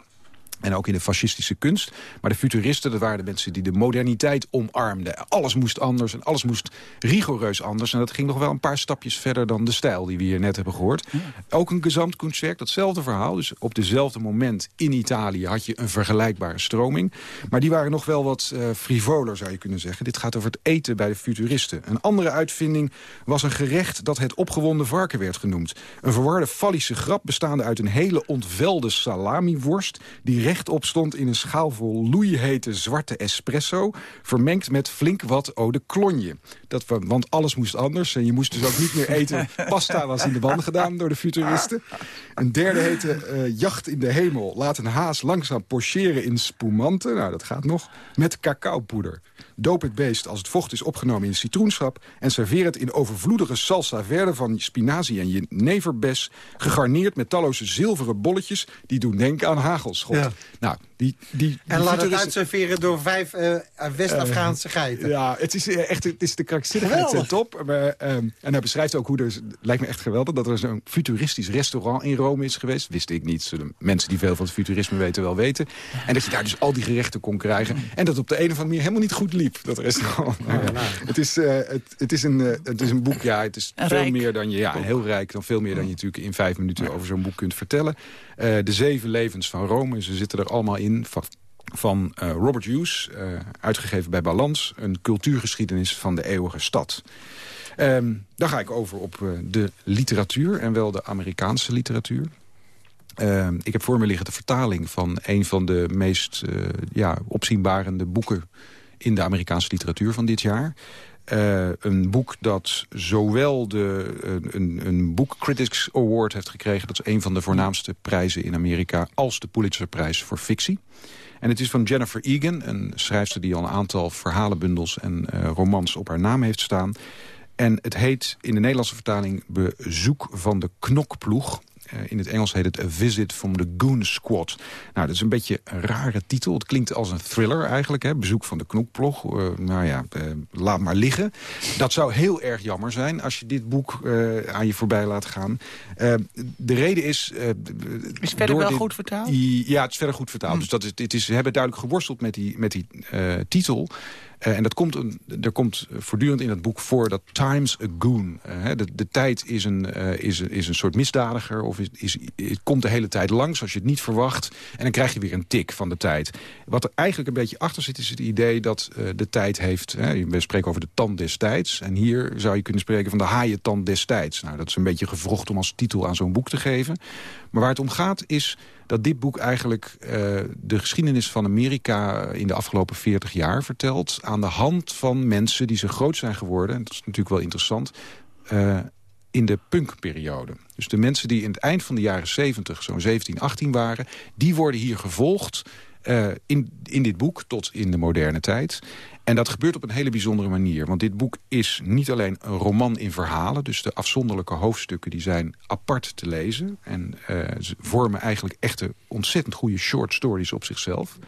En ook in de fascistische kunst. Maar de futuristen, dat waren de mensen die de moderniteit omarmden. Alles moest anders en alles moest rigoureus anders. En dat ging nog wel een paar stapjes verder dan de stijl die we hier net hebben gehoord. Ja. Ook een gezamtkunstwerk, datzelfde verhaal. Dus op dezelfde moment in Italië had je een vergelijkbare stroming. Maar die waren nog wel wat uh, frivoler, zou je kunnen zeggen. Dit gaat over het eten bij de futuristen. Een andere uitvinding was een gerecht dat het opgewonden varken werd genoemd. Een verwarde fallische grap bestaande uit een hele ontvelde salamiworst... die rechtop stond in een schaal vol loeihete zwarte espresso... vermengd met flink wat eau de cologne. Dat, want alles moest anders en je moest dus ook niet meer eten. Pasta was in de ban gedaan door de futuristen. Een derde heette uh, Jacht in de hemel. Laat een haas langzaam pocheren in spumante. Nou, dat gaat nog. Met cacaopoeder. Doop het beest als het vocht is opgenomen in citroensap... en serveer het in overvloedige salsa verde van spinazie en jeneverbes... gegarneerd met talloze zilveren bolletjes... die doen denken aan hagelschot. Ja. Nou, die, die, die en laat het uitserveren door vijf uh, West-Afghaanse uh, geiten. Ja, het is echt het is de krankzinnigheid ten top. Maar, um, en hij beschrijft ook hoe er, lijkt me echt geweldig... dat er zo'n futuristisch restaurant in Rome is geweest. Wist ik niet. De mensen die veel van het futurisme weten wel weten. En dat je daar dus al die gerechten kon krijgen. En dat op de een of andere manier helemaal niet goed liep, dat restaurant. Ja, nou, het, is, uh, het, het, is een, uh, het is een boek, ja, het is veel meer dan je... Ja, heel rijk, dan veel meer dan je natuurlijk in vijf minuten over zo'n boek kunt vertellen. Uh, de zeven levens van Rome, ze zitten er allemaal in van, van uh, Robert Hughes, uh, uitgegeven bij Balans. Een cultuurgeschiedenis van de eeuwige stad. Um, dan ga ik over op uh, de literatuur en wel de Amerikaanse literatuur. Uh, ik heb voor me liggen de vertaling van een van de meest uh, ja, opzienbarende boeken in de Amerikaanse literatuur van dit jaar. Uh, een boek dat zowel de, een, een Book Critics Award heeft gekregen... dat is een van de voornaamste prijzen in Amerika... als de Pulitzerprijs voor fictie. En het is van Jennifer Egan, een schrijfster die al een aantal verhalenbundels... en uh, romans op haar naam heeft staan. En het heet in de Nederlandse vertaling Bezoek van de Knokploeg. Uh, in het Engels heet het A Visit from the Goon Squad. Nou, dat is een beetje een rare titel. Het klinkt als een thriller eigenlijk, hè? Bezoek van de knokplog. Uh, nou ja, uh, laat maar liggen. Dat zou heel erg jammer zijn als je dit boek aan je voorbij laat gaan. de reden is... is verder wel dit, goed vertaald? Ja, het is verder goed vertaald. Hm. Dus dat is, het is, ze hebben duidelijk geworsteld met die, met die titel... Uh, en dat komt er komt voortdurend in het boek voor dat time's a goon. Uh, de, de tijd is een, uh, is, is een soort misdadiger. Of is, is, het komt de hele tijd langs als je het niet verwacht. En dan krijg je weer een tik van de tijd. Wat er eigenlijk een beetje achter zit is het idee dat de tijd heeft... we spreken over de tand des tijds. En hier zou je kunnen spreken van de haaientand des tijds. Nou, dat is een beetje gevrocht om als titel aan zo'n boek te geven. Maar waar het om gaat is dat dit boek eigenlijk uh, de geschiedenis van Amerika... in de afgelopen 40 jaar vertelt... aan de hand van mensen die zo groot zijn geworden... en dat is natuurlijk wel interessant... Uh, in de punkperiode. Dus de mensen die in het eind van de jaren 70 zo'n 17, 18 waren... die worden hier gevolgd uh, in, in dit boek tot in de moderne tijd. En dat gebeurt op een hele bijzondere manier. Want dit boek is niet alleen een roman in verhalen. Dus de afzonderlijke hoofdstukken die zijn apart te lezen. En uh, ze vormen eigenlijk echte ontzettend goede short stories op zichzelf.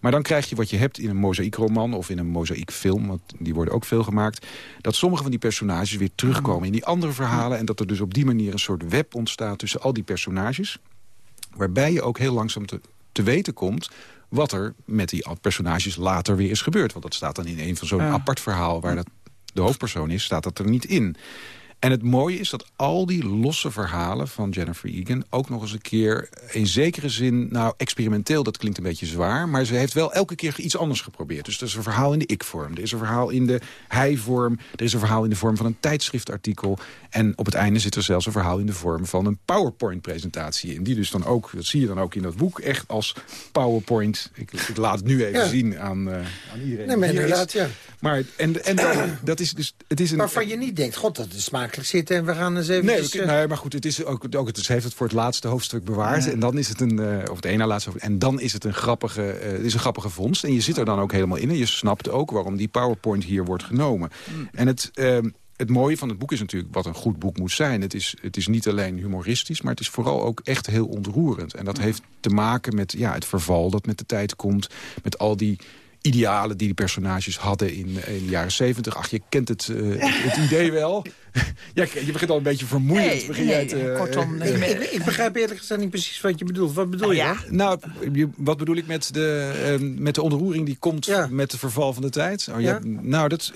Maar dan krijg je wat je hebt in een mozaïekroman of in een mozaïekfilm. Want die worden ook veel gemaakt. Dat sommige van die personages weer terugkomen in die andere verhalen. En dat er dus op die manier een soort web ontstaat tussen al die personages. Waarbij je ook heel langzaam te, te weten komt wat er met die personages later weer is gebeurd. Want dat staat dan in een van zo'n apart verhaal... waar dat de hoofdpersoon is, staat dat er niet in. En het mooie is dat al die losse verhalen van Jennifer Egan... ook nog eens een keer in zekere zin... nou, experimenteel, dat klinkt een beetje zwaar... maar ze heeft wel elke keer iets anders geprobeerd. Dus er is een verhaal in de ik-vorm, er is een verhaal in de hij-vorm... er is een verhaal in de vorm van een tijdschriftartikel... en op het einde zit er zelfs een verhaal in de vorm van een PowerPoint-presentatie in. Die dus dan ook, dat zie je dan ook in dat boek, echt als PowerPoint... ik, ik laat het nu even Ja. zien aan, eh, aan iedereen. Nee, maar inderdaad, ja. Maar, en, en dan, dat is dus, het is een... Waarvan je niet denkt, god, dat is zitten... en we gaan eens even... Nee, we- nee, maar goed, het, is ook, ook, het heeft het voor het laatste hoofdstuk bewaard. En dan is het een, eh, of het ene laatste. En dan is het een grappige, eh, het is een grappige vondst. En je zit er dan ook helemaal in. En je snapt ook waarom die PowerPoint hier wordt genomen. En het, ehm, het mooie van het boek is natuurlijk wat een goed boek moet zijn. Het is, het is niet alleen humoristisch, maar het is vooral ook echt heel ontroerend. En dat heeft te maken met ja, het verval dat met de tijd komt. Met al die idealen die die personages hadden in, in de jaren zeventig. Ach, je kent het, eh, het idee wel. ja, je begint al een beetje vermoeiend. Nee, begin nee, jij te, kortom, ik, ik, ik begrijp eerlijk gezegd niet precies wat je bedoelt. Wat bedoel je nou, je- wat bedoel ik met de, eh, met de ontroering die komt met de verval van de tijd? Oh, je Ja. nou, dat,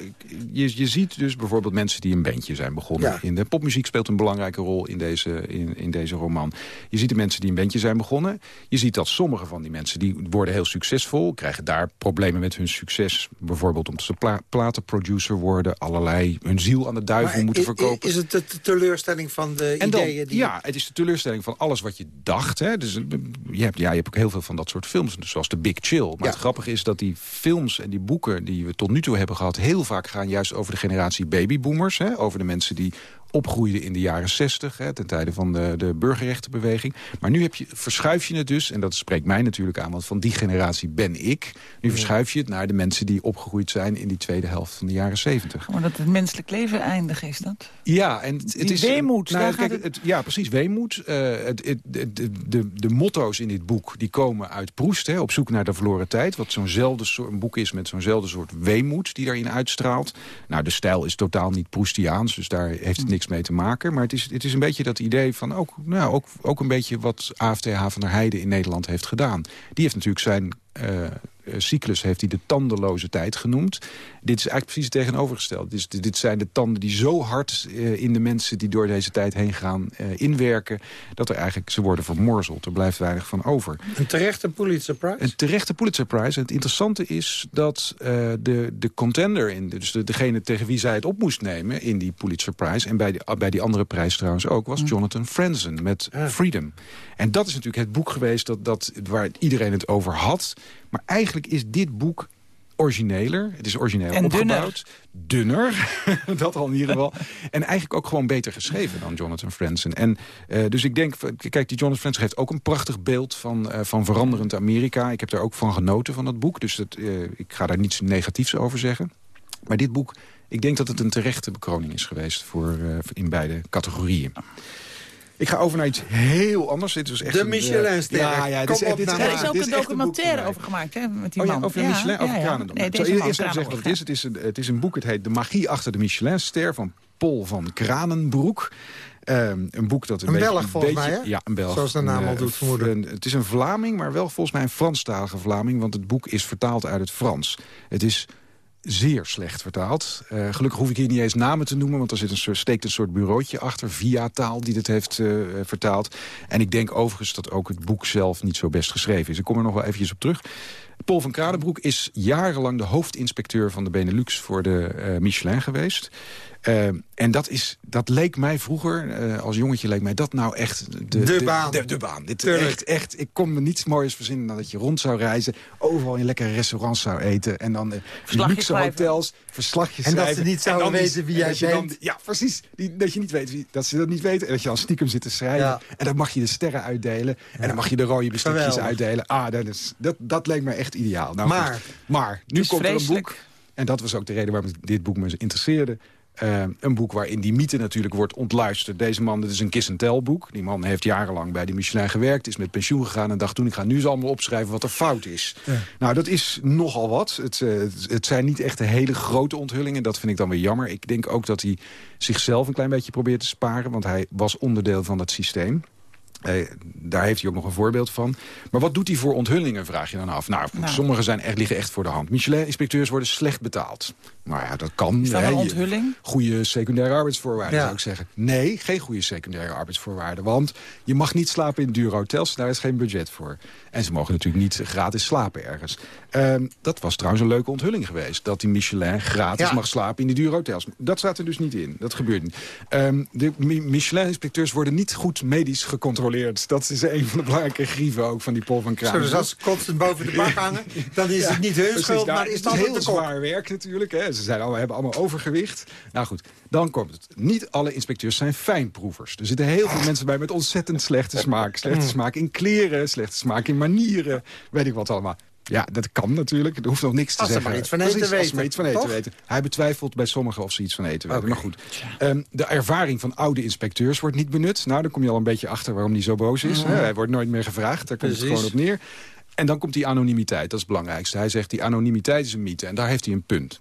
je, je ziet dus bijvoorbeeld mensen die een bandje zijn begonnen. Ja. In de popmuziek speelt een belangrijke rol in deze, in, in deze roman. Je ziet de mensen die een bandje zijn begonnen. Je ziet dat sommige van die mensen die worden heel succesvol. Krijgen daar problemen met hun succes. Bijvoorbeeld omdat ze pla platenproducer worden. Allerlei hun ziel aan de duivel Maar moeten verkopen. Is het de te- teleurstelling van de En dan, ideeën die... ja, het is de teleurstelling van alles wat je dacht. Hè. Dus, eh, je, hebt, ja, je hebt ook heel veel van dat soort films, dus zoals The Big Chill. Maar het grappige is dat die films en die boeken die we tot nu toe hebben gehad... heel vaak gaan juist over de generatie babyboomers. Hè, over de mensen die opgroeiden in de jaren 60, hè, ten tijde van de, de burgerrechtenbeweging. Maar nu heb je, verschuif je het dus, en dat spreekt mij natuurlijk aan... want van die generatie ben ik. Nu verschuif je het naar de mensen die opgegroeid zijn... in die tweede helft van de jaren 70. Omdat het menselijk leven eindig is dat. Ja, en het, het is weemoed, Nou, daar kijk, het, ja, precies, weemoed. Eh, het, het, de, de, de, motto's in dit boek die komen uit Proest, hè, op zoek naar de verloren tijd. Wat zo'nzelfde soort boek is met zo'nzelfde soort weemoed die daarin uitstraalt. Nou, de stijl is totaal niet Proustiaans, dus daar heeft het niks mee te maken. Maar het is, het is een beetje dat idee van ook, nou, ook, ook een beetje wat AFTH van der Heijden in Nederland heeft gedaan. Die heeft natuurlijk zijn eh, cyclus heeft hij de tandeloze tijd genoemd. Dit is eigenlijk precies het tegenovergestelde. Dit, dit zijn de tanden die zo hard eh, in de mensen die door deze tijd heen gaan eh, inwerken... dat er eigenlijk ze worden vermorzeld. Er blijft weinig van over. Een terechte Pulitzer Prize? Een terechte Pulitzer Prize. En het interessante is dat eh, de, de contender, in, dus de, degene tegen wie zij het op moest nemen... in die Pulitzer Prize, en bij die, bij die andere prijs trouwens ook... was Jonathan Franzen met Freedom. En dat is natuurlijk het boek geweest dat, dat, waar iedereen het over had. Maar eigenlijk is dit boek origineler. Het is origineel En opgebouwd. Dunner. dat al in ieder geval. en eigenlijk ook gewoon beter geschreven dan Jonathan Franzen. En eh, dus ik denk, kijk, die Jonathan Franzen geeft ook een prachtig beeld van, eh, van veranderend Amerika. Ik heb daar ook van genoten van dat boek. Dus dat, eh, ik ga daar niets negatiefs over zeggen. Maar dit boek, ik denk dat het een terechte bekroning is geweest voor, in beide categorieën. Ik ga over naar iets heel anders. Dit is echt De eh, Michelinsterren. Ja, ja, dit is, dit Er is ook dit een documentaire over gemaakt, hè, met die Oh ja, man. over de Michelin, over Kranendom. Nee, Ik zal eerst even zeggen wat het is. Het is, een, het is een boek, het heet De Magie achter de Michelinster van Paul van Kranenbroek. Ehm, een boek dat een, Een beetje... Belg volgens beetje- mij, hè? Ja, een Belg. Zoals de naam al eh, doet vermoeden. een- het is een Vlaming, maar wel volgens mij een Franstalige Vlaming. Want het boek is vertaald uit het Frans. Het is zeer slecht vertaald. Eh, gelukkig hoef ik hier niet eens namen te noemen... want er zit een soort, steekt een soort bureautje achter, via taal, die dit heeft eh, vertaald. En ik denk overigens dat ook het boek zelf niet zo best geschreven is. Ik kom er nog wel eventjes op terug. Paul van Kranenbroek is jarenlang de hoofdinspecteur van de Benelux voor de uh, Michelin geweest. Uh, en dat, is, dat leek mij vroeger, uh, als jongetje leek mij dat nou echt de, de, baan. De, de, baan. Dit, echt, echt, ik kon me niets moois verzinnen dan dat je rond zou reizen. Overal in lekkere restaurants zou eten. En dan uh, luxe schrijven. hotels, verslagjes En schrijven. dat ze niet zouden weten wie jij bent. Dan, ja, precies. Die, dat, je niet weet wie, dat ze dat niet weten. En dat je dan stiekem zit te schrijven. Ja. En dan mag je de sterren uitdelen. Ja. En dan mag je de rode bestukjes uitdelen. Ah, dat, is, dat, dat leek me echt ideaal. Nou, maar, maar nu komt er een boek. En dat was ook de reden waarom dit boek me interesseerde. Uh, een boek waarin die mythe natuurlijk wordt ontluisterd. Deze man, dit is een kiss-and-tell boek. Die man heeft jarenlang bij die Michelin gewerkt. Is met pensioen gegaan en dacht toen... ik ga nu eens allemaal opschrijven wat er fout is. Ja. Nou, dat is nogal wat. Het, uh, het zijn niet echt de hele grote onthullingen. Dat vind ik dan weer jammer. Ik denk ook dat hij zichzelf een klein beetje probeert te sparen. Want hij was onderdeel van dat systeem. Eh, daar heeft hij ook nog een voorbeeld van. Maar wat doet hij voor onthullingen, vraag je dan af. Nou, nou. sommige zijn echt, liggen echt voor de hand. Michelin-inspecteurs worden slecht betaald. Nou ja, dat kan. Is dat een onthulling? Goede secundaire arbeidsvoorwaarden, ja. zou ik zeggen. Nee, geen goede secundaire arbeidsvoorwaarden. Want je mag niet slapen in dure hotels. Daar is geen budget voor. En ze mogen natuurlijk niet gratis slapen ergens. Um, dat was trouwens een leuke onthulling geweest. Dat die Michelin gratis ja. mag slapen in die dure hotels. Dat staat er dus niet in. Dat gebeurt niet. Um, de Michelin-inspecteurs worden niet goed medisch gecontroleerd. Dat is een van de belangrijke grieven ook van die Paul van Kraan. Zo, dus als ze constant boven de bak hangen, dan is ja, het niet hun schuld, nou, maar is het het heel zwaar werk natuurlijk. Hè. Ze zijn allemaal, hebben allemaal overgewicht. Nou goed, dan komt het. Niet alle inspecteurs zijn fijnproevers. Er zitten heel veel mensen bij met ontzettend slechte smaak. Slechte smaak in kleren, slechte smaak in manieren. Weet ik wat allemaal. Ja, dat kan natuurlijk. Er hoeft nog niks te als zeggen. Als er maar iets van eten Precies, weten. maar iets van eten toch? weten. Hij betwijfelt bij sommigen of ze iets van eten weten. Maar goed. Um, de ervaring van oude inspecteurs wordt niet benut. Nou, dan kom je al een beetje achter waarom hij zo boos is. Mm. Hij wordt nooit meer gevraagd. Daar komt Precies. het gewoon op neer. En dan komt die anonimiteit. Dat is het belangrijkste. Hij zegt, die anonimiteit is een mythe. En daar heeft hij een punt.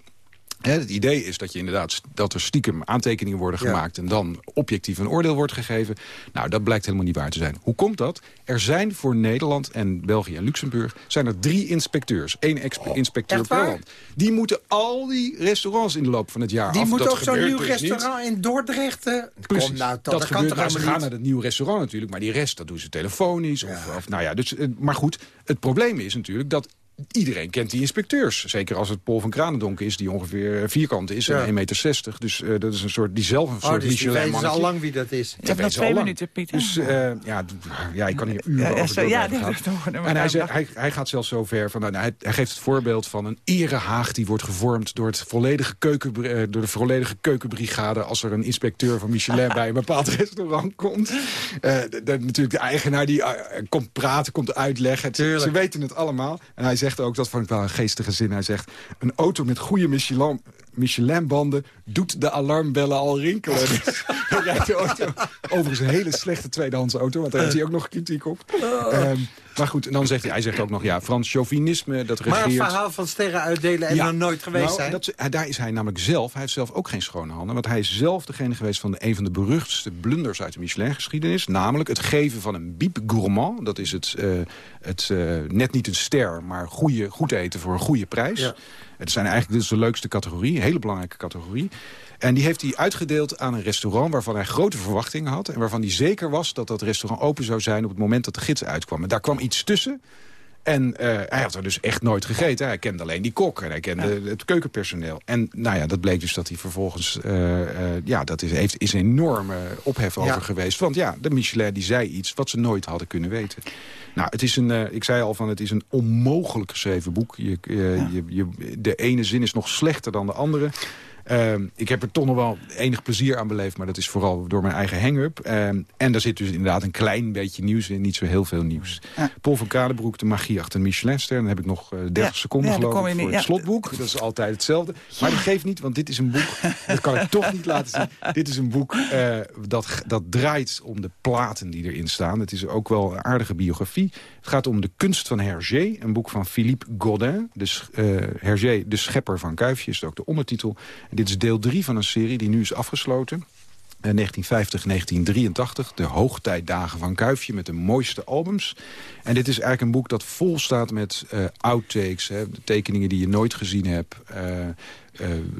He, het idee is dat je inderdaad dat er stiekem aantekeningen worden gemaakt... Ja. en dan objectief een oordeel wordt gegeven. Nou, dat blijkt helemaal niet waar te zijn. Hoe komt dat? Er zijn voor Nederland en België en Luxemburg... zijn er drie inspecteurs. één oh, inspecteur per land. Die moeten al die restaurants in de loop van het jaar Die af. moet dat ook zo'n nieuw dus restaurant niet. in Dordrecht... Uh, Precies, kom nou, dat, dat gebeurt. kan Nou, ze gaan naar het nieuwe restaurant natuurlijk... maar die rest, dat doen ze telefonisch. Ja. Of, of, nou ja, dus, maar goed, het probleem is natuurlijk dat Iedereen kent die inspecteurs. Zeker als het Paul van Kranendonk is, die ongeveer vierkant is. Ja. En 1,60 meter. Dus uh, dat is een soort, die zelf een soort oh, dus Michelin mannetje. al lang wie dat is. Ik heb nog twee minuten, Pieter. Dus uh, ja, ja, ik kan hier uren ja, over ja, En hij, zegt, hij, hij gaat zelfs zo ver van... Nou, hij, hij geeft het voorbeeld van een erehaag die wordt gevormd... door, het volledige keuken, door de volledige keukenbrigade... als er een inspecteur van Michelin bij een bepaald restaurant komt. Uh, de, de, natuurlijk de eigenaar die komt praten, komt uitleggen. Het, ze weten het allemaal. En hij zegt ook, dat vond ik wel een geestige zin. Hij zegt, een auto met goede Michelin, Michelin-banden doet de alarmbellen al rinkelen. Dus hij rijdt de auto. Overigens een hele slechte tweedehands auto, want daar heeft hij ook nog kritiek op. Oh. Um, maar goed, en dan zegt hij, hij zegt ook nog, ja, Frans chauvinisme, dat regeert... Maar het verhaal van sterren uitdelen en ja, nog nooit geweest nou, zijn? Dat, daar is hij namelijk zelf, hij heeft zelf ook geen schone handen. Want hij is zelf degene geweest van de, een van de beruchtste blunders uit de Michelin-geschiedenis. Namelijk het geven van een biep gourmand. Dat is het, uh, het uh, net niet een ster, maar goede, goed eten voor een goede prijs. Ja. Het zijn eigenlijk de leukste categorie, een hele belangrijke categorie. En die heeft hij uitgedeeld aan een restaurant waarvan hij grote verwachtingen had. En waarvan hij zeker was dat dat restaurant open zou zijn op het moment dat de gids uitkwam. En daar kwam iets tussen. En uh, hij had er dus echt nooit gegeten. Hij kende alleen die kok en hij kende ja. het keukenpersoneel. En nou ja, dat bleek dus dat hij vervolgens... Uh, uh, ja, dat is, heeft, is een enorme ophef over ja. geweest. Want ja, de Michelin die zei iets wat ze nooit hadden kunnen weten. Nou, het is een, ik zei al van, het is een onmogelijk geschreven boek. Je, ja. je, je, de ene zin is nog slechter dan de andere. Uh, ik heb er toch nog wel enig plezier aan beleefd... maar dat is vooral door mijn eigen hang-up. Uh, en daar zit dus inderdaad een klein beetje nieuws in. Niet zo heel veel nieuws. Ja. Paul van Kranenbroek, de magie achter een Michelinster. Dan heb ik nog uh, 30 ja. seconden ja, geloof ik voor het slotboek. Dat is altijd hetzelfde. Maar dat geeft niet, want dit is een boek... dat kan ik toch niet laten zien. Dit is een boek uh, dat, dat draait om de platen die erin staan. Het is ook wel een aardige biografie. Het gaat om de kunst van Hergé. Een boek van Philippe Godin. Dus, Hergé, de schepper van Kuifje, is ook de ondertitel. En dit is deel 3 van een serie die nu is afgesloten. 1950-1983, de hoogtijdagen van Kuifje met de mooiste albums. En dit is eigenlijk een boek dat vol staat met uh, outtakes, hè, tekeningen die je nooit gezien hebt. Uh, eh,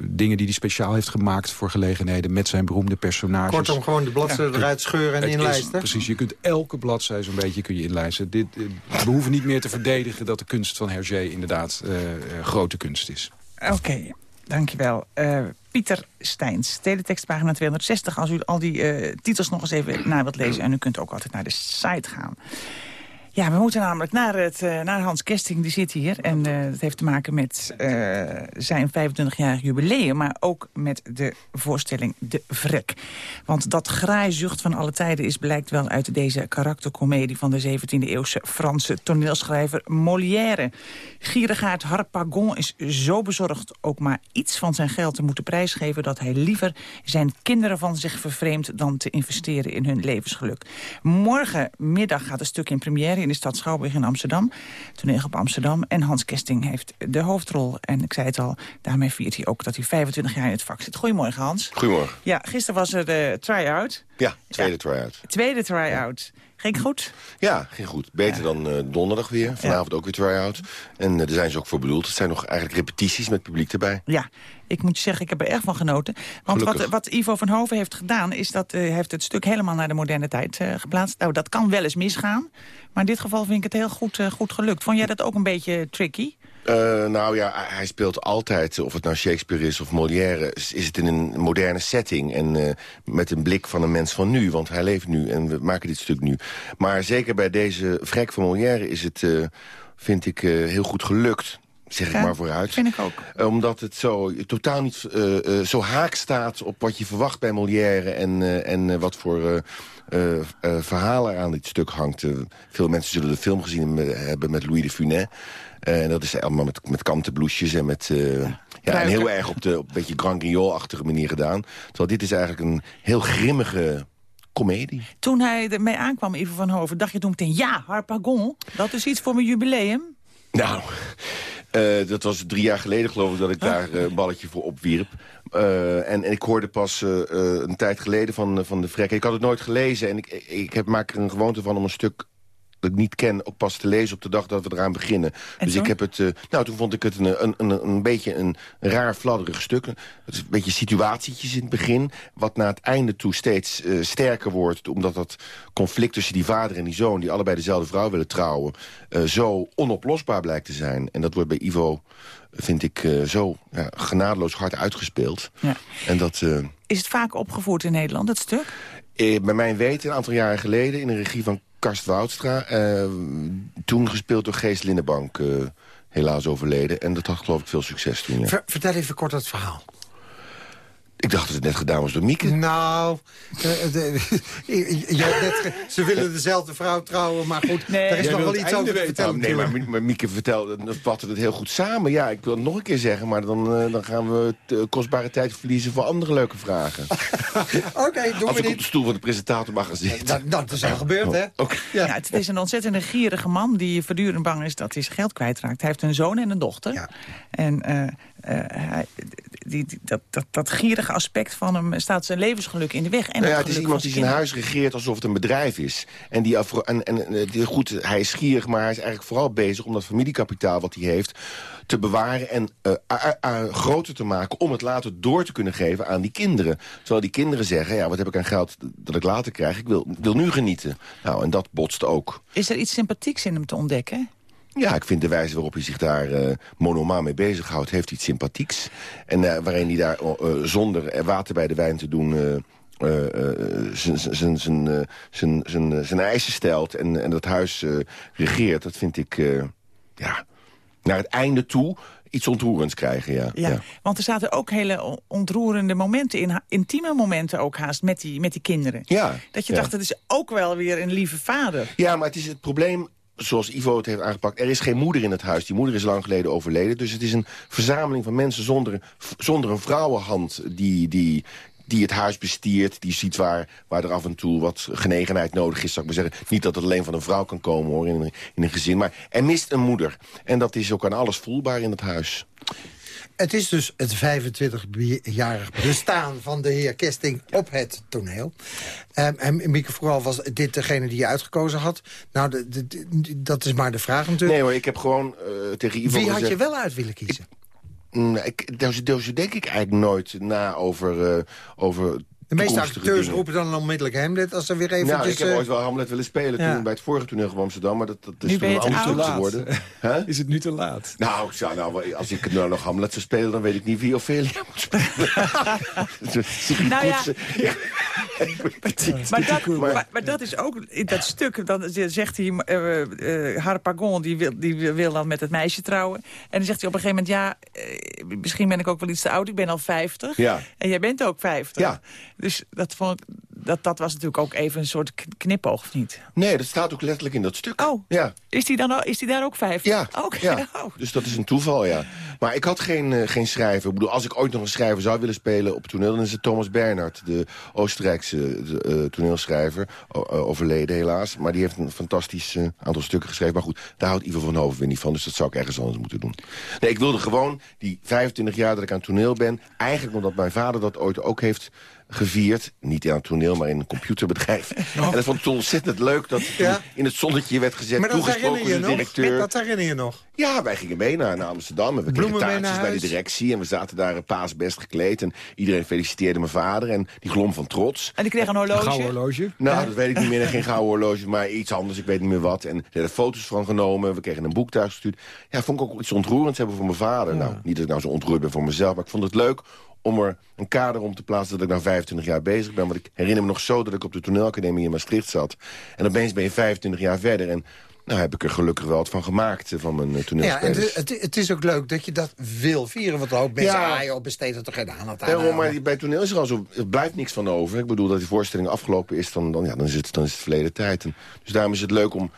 dingen die hij speciaal heeft gemaakt voor gelegenheden... met zijn beroemde personages. Kortom, gewoon de bladzijde eruit scheuren en Het is- inlijsten? precies, je kunt elke bladzijde zo'n beetje kun je inlijsten. Dit, eh, we hoeven niet meer te verdedigen dat de kunst van Hergé inderdaad eh, eh, grote kunst is. Oké, dankjewel. Eh Pieter Steins, teletextpagina 260. Als u al die eh, titels nog eens even na wilt lezen. En u kunt ook altijd naar de site gaan. Ja, we moeten namelijk naar, het, eh, naar Hans Kesting, die zit hier. En eh dat heeft te maken met eh, zijn 25-jarig jubileum... maar ook met de voorstelling De Vrek. Want dat graaizucht van alle tijden is blijkt wel uit deze karaktercomedie... van de 17e-eeuwse Franse toneelschrijver Molière. Gierigaard Harpagon is zo bezorgd ook maar iets van zijn geld te moeten prijsgeven... dat hij liever zijn kinderen van zich vervreemdt... dan te investeren in hun levensgeluk. Morgenmiddag gaat een stuk in première in de stad Schouwburg in Amsterdam. Toneel op Amsterdam. En Hans Kesting heeft de hoofdrol. En ik zei het al, daarmee viert hij ook dat hij 25 jaar in het vak zit. Goedemorgen Hans. Goedemorgen. Ja, gisteren was er de try-out. Ja, tweede try-out. Tweede try-out. Ging goed? Ja, ging goed. Beter dan eh, donderdag weer. Vanavond ook weer try-out. En eh, daar zijn ze ook voor bedoeld. Het zijn nog eigenlijk repetities met publiek erbij. Ja, ik moet je zeggen, ik heb er erg van genoten. Want wat, wat Ivo van Hoven heeft gedaan... is dat eh, hij heeft het stuk helemaal naar de moderne tijd eh, geplaatst. Nou, dat kan wel eens misgaan. Maar in dit geval vind ik het heel goed, eh, goed gelukt. Vond jij dat ook een beetje tricky? Nou ja, hij- speelt altijd, of het nou Shakespeare is of Molière... is het in een moderne setting en met een blik van een mens van nu. Want hij leeft nu en we maken dit stuk nu. Maar zeker bij deze vrek van Molière is het, vind ik, heel goed gelukt. Zeg ik Ja, maar vooruit. Vind ik ook. Eh, Omdat het zo totaal niet eh, eh, zo haak staat op wat je verwacht bij Molière... en, en wat voor verhalen er aan dit stuk hangt. Veel mensen zullen de film gezien hebben met Louis de Funès. En dat is allemaal met, met kanten bloesjes en met... ja, en Ruiken. heel erg op de op een beetje Grand Guignol-achtige manier gedaan. Terwijl dit is eigenlijk een heel grimmige komedie. Toen hij ermee aankwam, Ivo van Hoven, dacht je toen meteen... ja, Harpagon, dat is iets voor mijn jubileum. Nou, eh, dat was drie jaar geleden geloof ik dat ik daar eh, een balletje voor opwierp. Eh, en, en ik hoorde pas een tijd geleden van, van de vrek. Ik had het nooit gelezen en ik, ik heb, maak er een gewoonte van om een stuk dat ik niet ken, ook pas te lezen op de dag dat we eraan beginnen. En dus toen? ik heb het, eh, nou toen vond ik het een, een, een, een beetje een raar fladderig stuk. Het is een beetje situatietjes in het begin, wat na het einde toe steeds eh, sterker wordt, omdat dat conflict tussen die vader en die zoon, die allebei dezelfde vrouw willen trouwen, eh, zo onoplosbaar blijkt te zijn. En dat wordt bij Ivo, vind ik, zo ja, genadeloos hard uitgespeeld. Ja. En dat... Is het vaak opgevoerd in Nederland, dat stuk? eh, bij mijn weten, een aantal jaren geleden... in de regie van Karst Woudstra. eh, toen gespeeld door Gees Linnebank. eh, helaas overleden. En dat had geloof ik veel succes toen, vertel even kort het verhaal. Ik dacht dat het net gedaan was door Mieke. Nou, eh, de- net ge- ze willen dezelfde vrouw trouwen, maar goed, er is Jij nog wel iets over te vertellen. Nee, maar, Mieke vertelde, dat vatte het heel goed samen. Ja, ik wil het nog een keer zeggen, maar dan, eh, dan gaan we eh, kostbare tijd verliezen voor andere leuke vragen. Oké, doen Als we ik op de stoel van de presentator mag gaan zitten. Dat, dat is al gebeurd, hè? Oké. Ja. het is een ontzettende gierige man die voortdurend bang is dat hij zijn geld kwijtraakt. Hij heeft een zoon en een dochter. En eh, eh, hij, die, die- dat, dat, dat gierige aspect van hem staat zijn levensgeluk in de weg. En Nou ja, het is iemand die zijn huis regeert alsof het een bedrijf is. En, die, afro- en, en eh, die- goed, hij is gierig, maar hij is eigenlijk vooral bezig... om dat familiekapitaal wat hij heeft te bewaren en eh, a- a- groter te maken... om het later door te kunnen geven aan die kinderen. Terwijl die kinderen zeggen, ja, wat heb ik aan geld dat ik later krijg? Ik wil, wil nu genieten. Nou, en dat botst ook. Is er iets sympathieks in hem te ontdekken? Ja, ik vind de wijze waarop hij zich daar eh monomaan mee bezighoudt... heeft iets sympathieks. En eh, waarin hij daar eh, zonder er water bij de wijn te doen... zijn- zijn- zijn- zijn, zijn- zijn- zijn eisen stelt en, en dat huis regeert... dat vind ik, ja, naar het einde toe iets ontroerends krijgen, ja. Ja, want er zaten ook hele ontroerende momenten in, intieme momenten ook haast met die, met die kinderen. Ja, Dat je ja. dacht, het is ook wel weer een lieve vader. Ja, maar het is het probleem zoals Ivo het heeft aangepakt. Er is geen moeder in het huis. Die moeder is lang geleden overleden. Dus het is een verzameling van mensen zonder, zonder een vrouwenhand... die, die, die het huis bestiert, die ziet waar, waar er af en toe wat genegenheid nodig is, zou ik maar zeggen. Niet dat het alleen van een vrouw kan komen, hoor, in een, in een gezin. Maar er mist een moeder. En dat is ook aan alles voelbaar in het huis. Het is dus het 25-jarig bestaan van de heer Kesting op het toneel. Ehm, en Mieke, vooral was dit degene die je uitgekozen had. Nou, de, de- de- dat is maar de vraag natuurlijk. Nee hoor, ik heb gewoon eh, tegen Ivo Wie had gezegd... je wel uit willen kiezen? Mm, ik, daar, daar denk ik eigenlijk nooit na over, uh, over de meeste acteurs roepen dan onmiddellijk Hamlet als ze weer even. Nou, ik heb uh... ooit wel Hamlet willen spelen ja. toen, bij het vorige toneel van Amsterdam. Maar dat, dat is nu toen allemaal geworden. Huh? Is het nu te laat? Nou, ik zou, nou, als ik nou nog Hamlet zou spelen... dan weet ik niet wie Ophelia moet spelen. nou ja. maar, dat, maar, maar, dat is ook in dat stuk. Dan zegt hij, uh, uh, Harpagon, die wil, die wil dan met het meisje trouwen. En dan zegt hij op een gegeven moment... ja, uh, misschien ben ik ook wel iets te oud. Ik ben al 50. Ja. En jij bent ook 50. Ja. Dus dat, vond, dat, dat was natuurlijk ook even een soort knipoog, of niet? Nee, dat staat ook letterlijk in dat stuk. Oh, ja. is, die dan, al- is die daar ook 50? Ja, Oké. ja. Oh. dus dat is een toeval, ja. Maar ik had geen, eh, geen schrijver. Ik bedoel, als ik ooit nog een schrijver zou willen spelen op toneel... dan is het Thomas Bernhard, de Oostenrijkse eh, toneelschrijver. o- eh, overleden helaas. Maar die heeft een fantastisch aantal stukken geschreven. Maar goed, daar houdt Ivo van Hoven weer niet van. Dus dat zou ik ergens anders moeten doen. Nee, ik wilde gewoon die 25 jaar dat ik aan toneel ben... eigenlijk omdat mijn vader dat ooit ook heeft gevierd. Niet aan het toneel, maar in een computerbedrijf. En dat vond ik toen ontzettend leuk dat Ja. in het zonnetje werd gezet. Maar dat herinner je door de nog? directeur. Dat herinner je nog? Ja, wij gingen mee naar, naar Amsterdam. En we kregen taartjes bij de directie. En we zaten daar een paasbest gekleed. En iedereen feliciteerde mijn vader. En die glom van trots. En die kreeg een horloge? horloge? Nou, dat weet ik niet meer. Geen gouden horloge, maar iets anders. Ik weet niet meer wat. En er werden foto's van genomen. We kregen een boek thuis gestuurd. Ja, vond ik ook iets ontroerends hebben voor mijn vader. Nou, niet dat ik nou zo ontroerd ben voor mezelf. Maar ik vond het leuk om er een kader om te plaatsen... dat ik nou 25 jaar bezig ben. Want ik herinner me nog zo dat ik op de toneelacademie in Maastricht zat. En opeens ben je 25 jaar verder. En nou heb ik er gelukkig wel wat van gemaakt, eh, van mijn eh, Ja, en toneelspelers. het, het, het is ook leuk dat je dat wil vieren. Want hoop mensen, Ja. ah joh, besteed er toch geen aandacht aan. Daarom, maar bij toneel is er al zo, er blijft niks van over. Ik bedoel, dat die voorstelling afgelopen is, dan, dan, ja, dan, is, het, dan is het verleden tijd. En, dus daarom is het leuk om,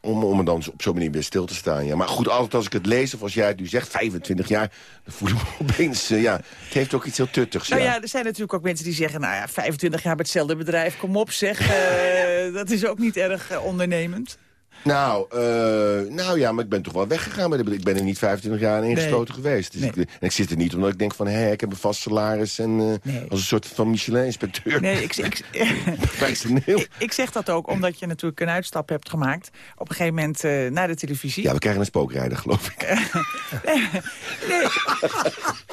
om, om er dan op zo'n manier weer stil te staan. Ja. Maar goed, altijd als ik het lees, of als jij het nu zegt, 25 jaar... dan voel ik me opeens, eh, ja, het heeft ook iets heel tuttigs. Nou ja. ja, er zijn natuurlijk ook mensen die zeggen... nou ja, 25 jaar bij hetzelfde bedrijf, kom op zeg. dat is ook niet erg ondernemend. Nou, eh, nou ja, maar ik ben toch wel weggegaan. De, ik ben er niet 25 jaar in ingesloten geweest. Dus Nee. ik, en ik zit er niet omdat ik denk van... hé, ik heb een vast salaris en eh, als een soort van Michelin-inspecteur. Nee, ik, ik, ik, ik zeg dat ook omdat je natuurlijk een uitstap hebt gemaakt... op een gegeven moment eh, naar de televisie. Ja, we krijgen een spookrijder, geloof ik.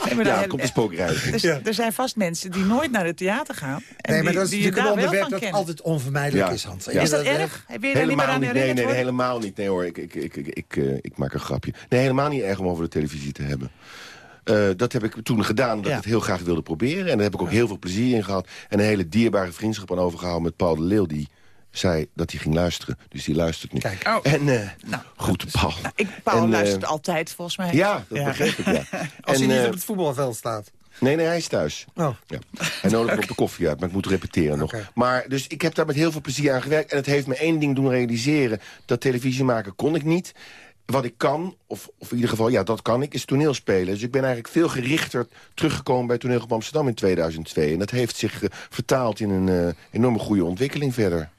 Nee, maar ja, er komt een spookrijder. Dus er zijn vast mensen die nooit naar het theater gaan. En Nee, maar die, dat is natuurlijk een onderwerp dat kennen. altijd onvermijdelijk is, Hans. Ja. Is dat erg? Heb je daar niet meer Helemaal aan nee, herinnerd nee? Helemaal niet. Nee hoor, ik, ik, ik, ik, ik, eh, ik maak een grapje. Nee, helemaal niet erg om over de televisie te hebben. Eh, dat heb ik toen gedaan, omdat Ja. ik het heel graag wilde proberen. En daar heb ik ook heel veel plezier in gehad. En een hele dierbare vriendschap aan overgehouden met Paul de Leeuw... die zei dat hij ging luisteren. Dus die luistert nu. Oh. En eh goed, Paul. Ik, Paul En, luistert altijd, volgens mij. Ja, dat begreep ik, ja. Als hij niet op het voetbalveld staat. Nee, nee, hij is thuis. Oh. Ja. Hij nodigt op de koffie uit, maar ik moet repeteren nog. Maar dus ik heb daar met heel veel plezier aan gewerkt. En het heeft me één ding doen realiseren. Dat televisie maken kon ik niet. Wat ik kan, of, of in ieder geval, ja, dat kan ik, is toneelspelen. Dus ik ben eigenlijk veel gerichter teruggekomen bij Toneel op Amsterdam in 2002. En dat heeft zich eh, vertaald in een eh, enorme goede ontwikkeling verder.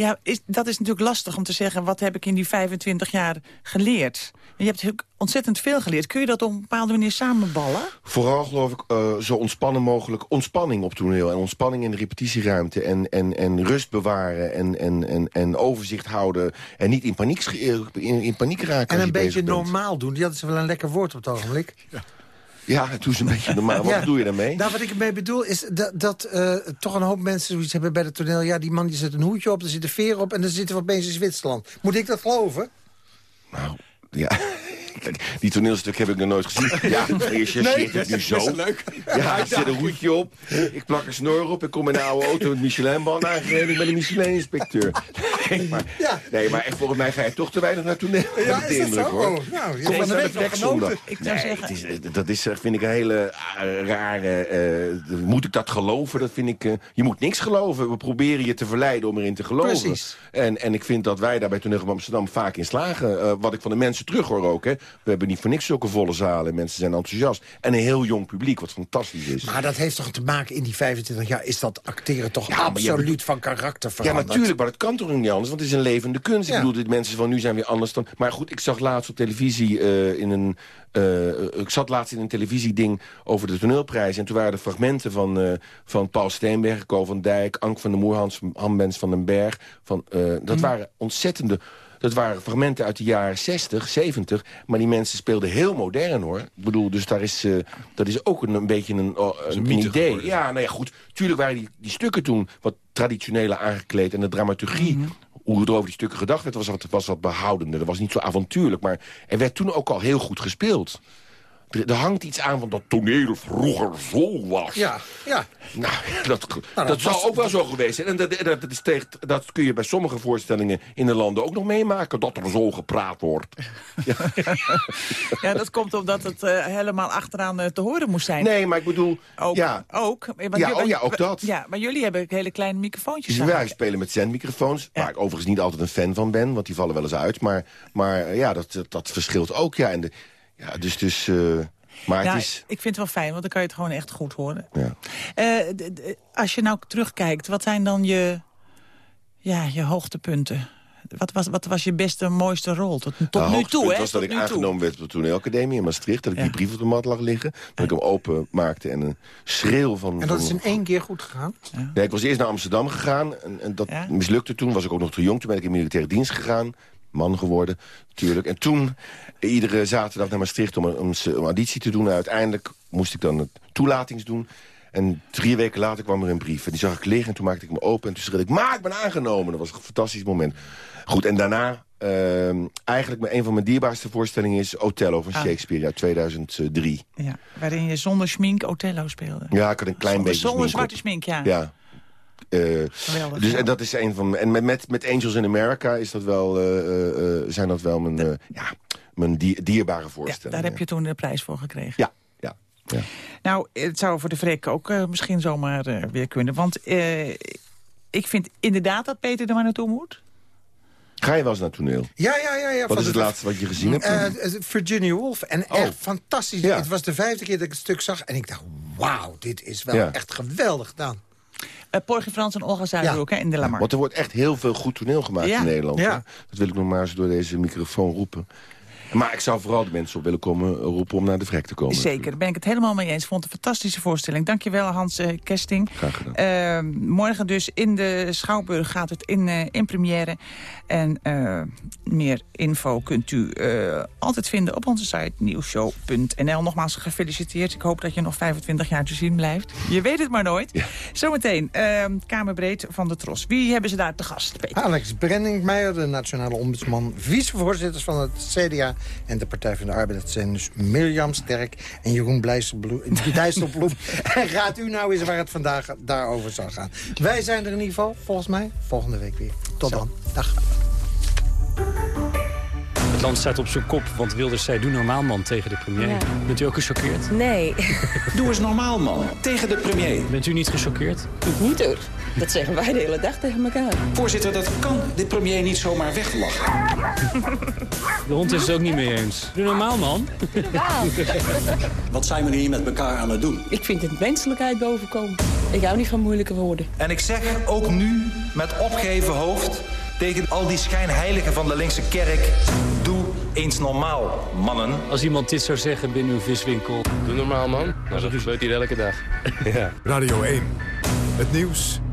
Ja, is, dat is natuurlijk lastig om te zeggen... wat heb ik in die 25 jaar geleerd? Je hebt ontzettend veel geleerd. Kun je dat op een bepaalde manier samenballen? Vooral geloof ik eh, zo ontspannen mogelijk. Ontspanning op toneel en ontspanning in de repetitieruimte. En, en, en rust bewaren en, en, en, en overzicht houden. En niet in paniek, eh, in, in paniek raken En een je beetje normaal doen. Die hadden ze wel een lekker woord op het ogenblik. Ja, het doe ze een beetje normaal. Wat Ja. bedoel je daarmee? Nou, wat ik ermee bedoel is dat, dat eh, toch een hoop mensen zoiets hebben bij het toneel. Ja, die man die zet een hoedje op, er zit een veer op... en dan zitten we opeens in Zwitserland. Moet ik dat geloven? Ja. Kijk, Die toneelstuk heb ik nog nooit gezien. Ja, chargeert het nu zo. leuk. Ja, ik zet een hoedje op, ik plak een snor op... ik kom in een oude auto met Michelin-band aangereden... ik ben een Michelin-inspecteur. Nee, maar, nee, maar echt, volgens mij ga je toch te weinig naar toneel. de is dat indruk, zo? hoor. Nou, je Kom maar de naar vlekzondag. genoten. Ik zou Nee, zeggen- het is, dat is, eh, vind ik, een hele eh, rare... eh, moet ik dat geloven? Dat vind ik... eh, je moet niks geloven. We proberen je te verleiden om erin te geloven. Precies. En, en ik vind dat wij daar bij Toneel van Amsterdam vaak in slagen. Eh, wat ik van de mensen terug hoor ook. Hè. We hebben niet voor niks zulke volle zalen. Mensen zijn enthousiast. En een heel jong publiek, wat fantastisch is. Maar dat heeft toch te maken in die 25 jaar... is dat acteren toch Ja, absoluut hebt- van karakter Ja, veranderd? natuurlijk, maar dat kan toch niet anders, want het is een levende kunst. Ik bedoel, de mensen van nu zijn weer anders dan... Maar goed, ik zag laatst op televisie uh, in een... Uh, ik zat laatst in een televisieding over de toneelprijs... en toen waren er fragmenten van, uh, van Paul Steenberg, Ko van Dijk... Ank van der Moer, Hans Hambens van den Berg. Van, dat mm. waren ontzettende dat waren fragmenten uit de jaren 60, 70. Maar die mensen speelden heel modern, hoor. Ik bedoel, dus daar is, uh, dat is ook een, een beetje een, oh, een, een idee. Geworden. Ja, nou ja, goed. Tuurlijk waren die, die stukken toen wat traditioneler aangekleed. En de dramaturgie... Mm -hmm hoe er over die stukken gedacht werd, was wat, was wat behoudender. Dat was niet zo avontuurlijk, maar er werd toen ook al heel goed gespeeld. Er, er, hangt iets aan van dat toneel vroeger zo was. Ja, ja. Nou, dat, nou, dat, dat zou ook wel zo geweest zijn. En dat, dat, is tegen, dat kun je bij sommige voorstellingen in de landen ook nog meemaken. Dat er zo gepraat wordt. Ja, ja dat komt omdat het uh, helemaal achteraan uh, te horen moest zijn. Nee, maar ik bedoel... Ook, ja. ook, ja, oh, ja, ook dat. Ja, maar jullie hebben hele kleine microfoontjes. Dus wij spelen met zendmicrofoons. Ja. Waar ik overigens niet altijd een fan van ben. Want die vallen wel eens uit. Maar, maar ja, dat, dat, dat verschilt ook. Ja, en de, ja, dus... dus uh, maar ja, het is... Ik vind het wel fijn, want dan kan je het gewoon echt goed horen. Ja. Uh, als je nou terugkijkt, wat zijn dan je, ja, je hoogtepunten? Wat was, wat was je beste, mooiste rol tot, tot nou, nu toe? Het hè? was dat ik aangenomen werd op de toneelacademie in Maastricht. Dat ik ja. die brief op de mat lag liggen. Dat ik hem open maakte en een schreeuw van... En dat van, is in één keer goed gegaan? Ja. Nee, ik was eerst naar Amsterdam gegaan. En, en dat mislukte toen. Was ik ook nog te jong. Toen ben ik in militaire dienst gegaan man geworden, natuurlijk. En toen, iedere zaterdag naar Maastricht om een, om auditie te doen. En uiteindelijk moest ik dan het toelatings doen. En drie weken later kwam er een brief. En die zag ik liggen en toen maakte ik hem open. En toen schreeuwde ik, maar ik ben aangenomen. Dat was een fantastisch moment. Goed, en daarna... Uh, eigenlijk een van mijn dierbaarste voorstellingen is Othello van ah. Shakespeare uit 2003. Ja, waarin je zonder schmink Othello speelde. Ja, ik had een klein zonder, beetje Zonder zwarte schmink, ja. Ja, uh, dus, en dat is een van en met, met, met Angels in America is dat wel, uh, uh, zijn dat wel mijn, de, ja, mijn dier, dierbare voorstellingen. Ja, daar heb je toen de prijs voor gekregen. Ja, ja. ja. Nou, het zou voor de Freek ook misschien zomaar weer kunnen. Want ik vind inderdaad dat Peter er maar naartoe moet. Ga je wel eens naar toneel? Ja, ja, ja. ja wat is het laatste wat je gezien hebt? Uh, Virginia Woolf. En oh. echt fantastisch. Ja. Het was de vijfde keer dat ik het stuk zag. En ik dacht, wauw, dit is wel Ja. echt geweldig gedaan. Uh, Porgy Frans en Olga Zuiderhoek hè, in de Lamar. Want er wordt echt heel veel goed toneel gemaakt Ja. in Nederland. Ja. Dat wil ik nog maar eens door deze microfoon roepen. Maar ik zou vooral de mensen op willen komen roepen om naar de vrek te komen. Zeker, daar ben ik het helemaal mee eens. Ik vond het een fantastische voorstelling. Dankjewel Hans eh, Kesting. Graag gedaan. Eh, morgen dus in de Schouwburg gaat het in, eh, in première. En eh, meer info kunt u eh, altijd vinden op onze site nieuwshow.nl. Nogmaals gefeliciteerd. Ik hoop dat je nog 25 jaar te zien blijft. Je weet het maar nooit. Zometeen, eh, Kamerbreed van de Tros. Wie hebben ze daar te gast, Peter? Alex Brenningmeijer, de nationale ombudsman, vicevoorzitter van het CDA en de Partij van de Arbeid. Dat zijn dus Mirjam Sterk en Jeroen. Dijsselbloem. en raadt u nou eens waar het vandaag daarover zal gaan. Wij zijn er in ieder geval, volgens mij, volgende week weer. Tot dan. Dag. Het land staat op zijn kop, want Wilders zei doe normaal man tegen de premier. Ja. Bent u ook gechoqueerd? Nee. Doe eens normaal man tegen de premier. Bent u niet gechoqueerd? Ik niet hoor. Dat zeggen wij de hele dag tegen elkaar. Voorzitter, dat kan de premier niet zomaar weglachen. De hond is het ook niet mee eens. Doe normaal man. Wat zijn we hier met elkaar aan het doen? Ik vind het menselijkheid bovenkomen. Ik hou niet van moeilijke woorden. En ik zeg ook nu met opgeheven hoofd tegen al die schijnheiligen van de linkse kerk... doe eens normaal, mannen. Als iemand dit zou zeggen binnen uw viswinkel... Doe normaal man. Nou, dat gebeurt hier elke dag. ja. Radio 1. Het nieuws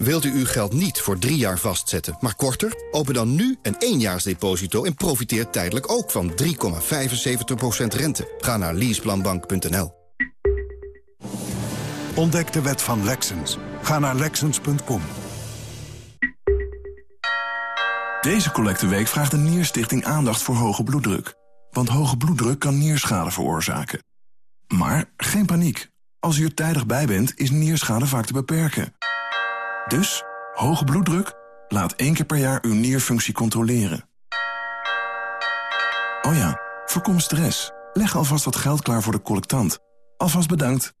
Wilt u uw geld niet voor drie jaar vastzetten, maar korter? Open dan nu een éénjaarsdeposito en profiteer tijdelijk ook van 3,75% rente. Ga naar leaseplanbank.nl. Ontdek de wet van Lexens. Ga naar Lexens.com. Deze collecteweek vraagt de Nierstichting aandacht voor hoge bloeddruk. Want hoge bloeddruk kan nierschade veroorzaken. Maar geen paniek. Als u er tijdig bij bent, is nierschade vaak te beperken. Dus, hoge bloeddruk? Laat één keer per jaar uw nierfunctie controleren. Oh ja, voorkom stress. Leg alvast wat geld klaar voor de collectant. Alvast bedankt.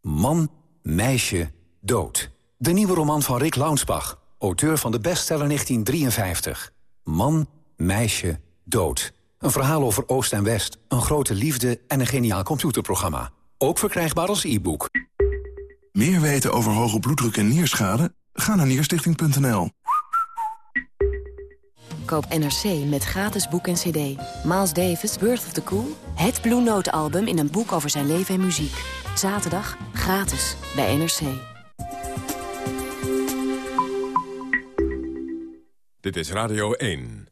Man, meisje, dood. De nieuwe roman van Rick Launsbach, auteur van de bestseller 1953. Man, meisje, dood. Een verhaal over Oost en West, een grote liefde en een geniaal computerprogramma. Ook verkrijgbaar als e-book. Meer weten over hoge bloeddruk en nierschade? Ga naar nierstichting.nl. Koop NRC met gratis boek en cd. Miles Davis, Birth of the Cool. Het Blue Note album in een boek over zijn leven en muziek. Zaterdag gratis bij NRC. Dit is Radio 1.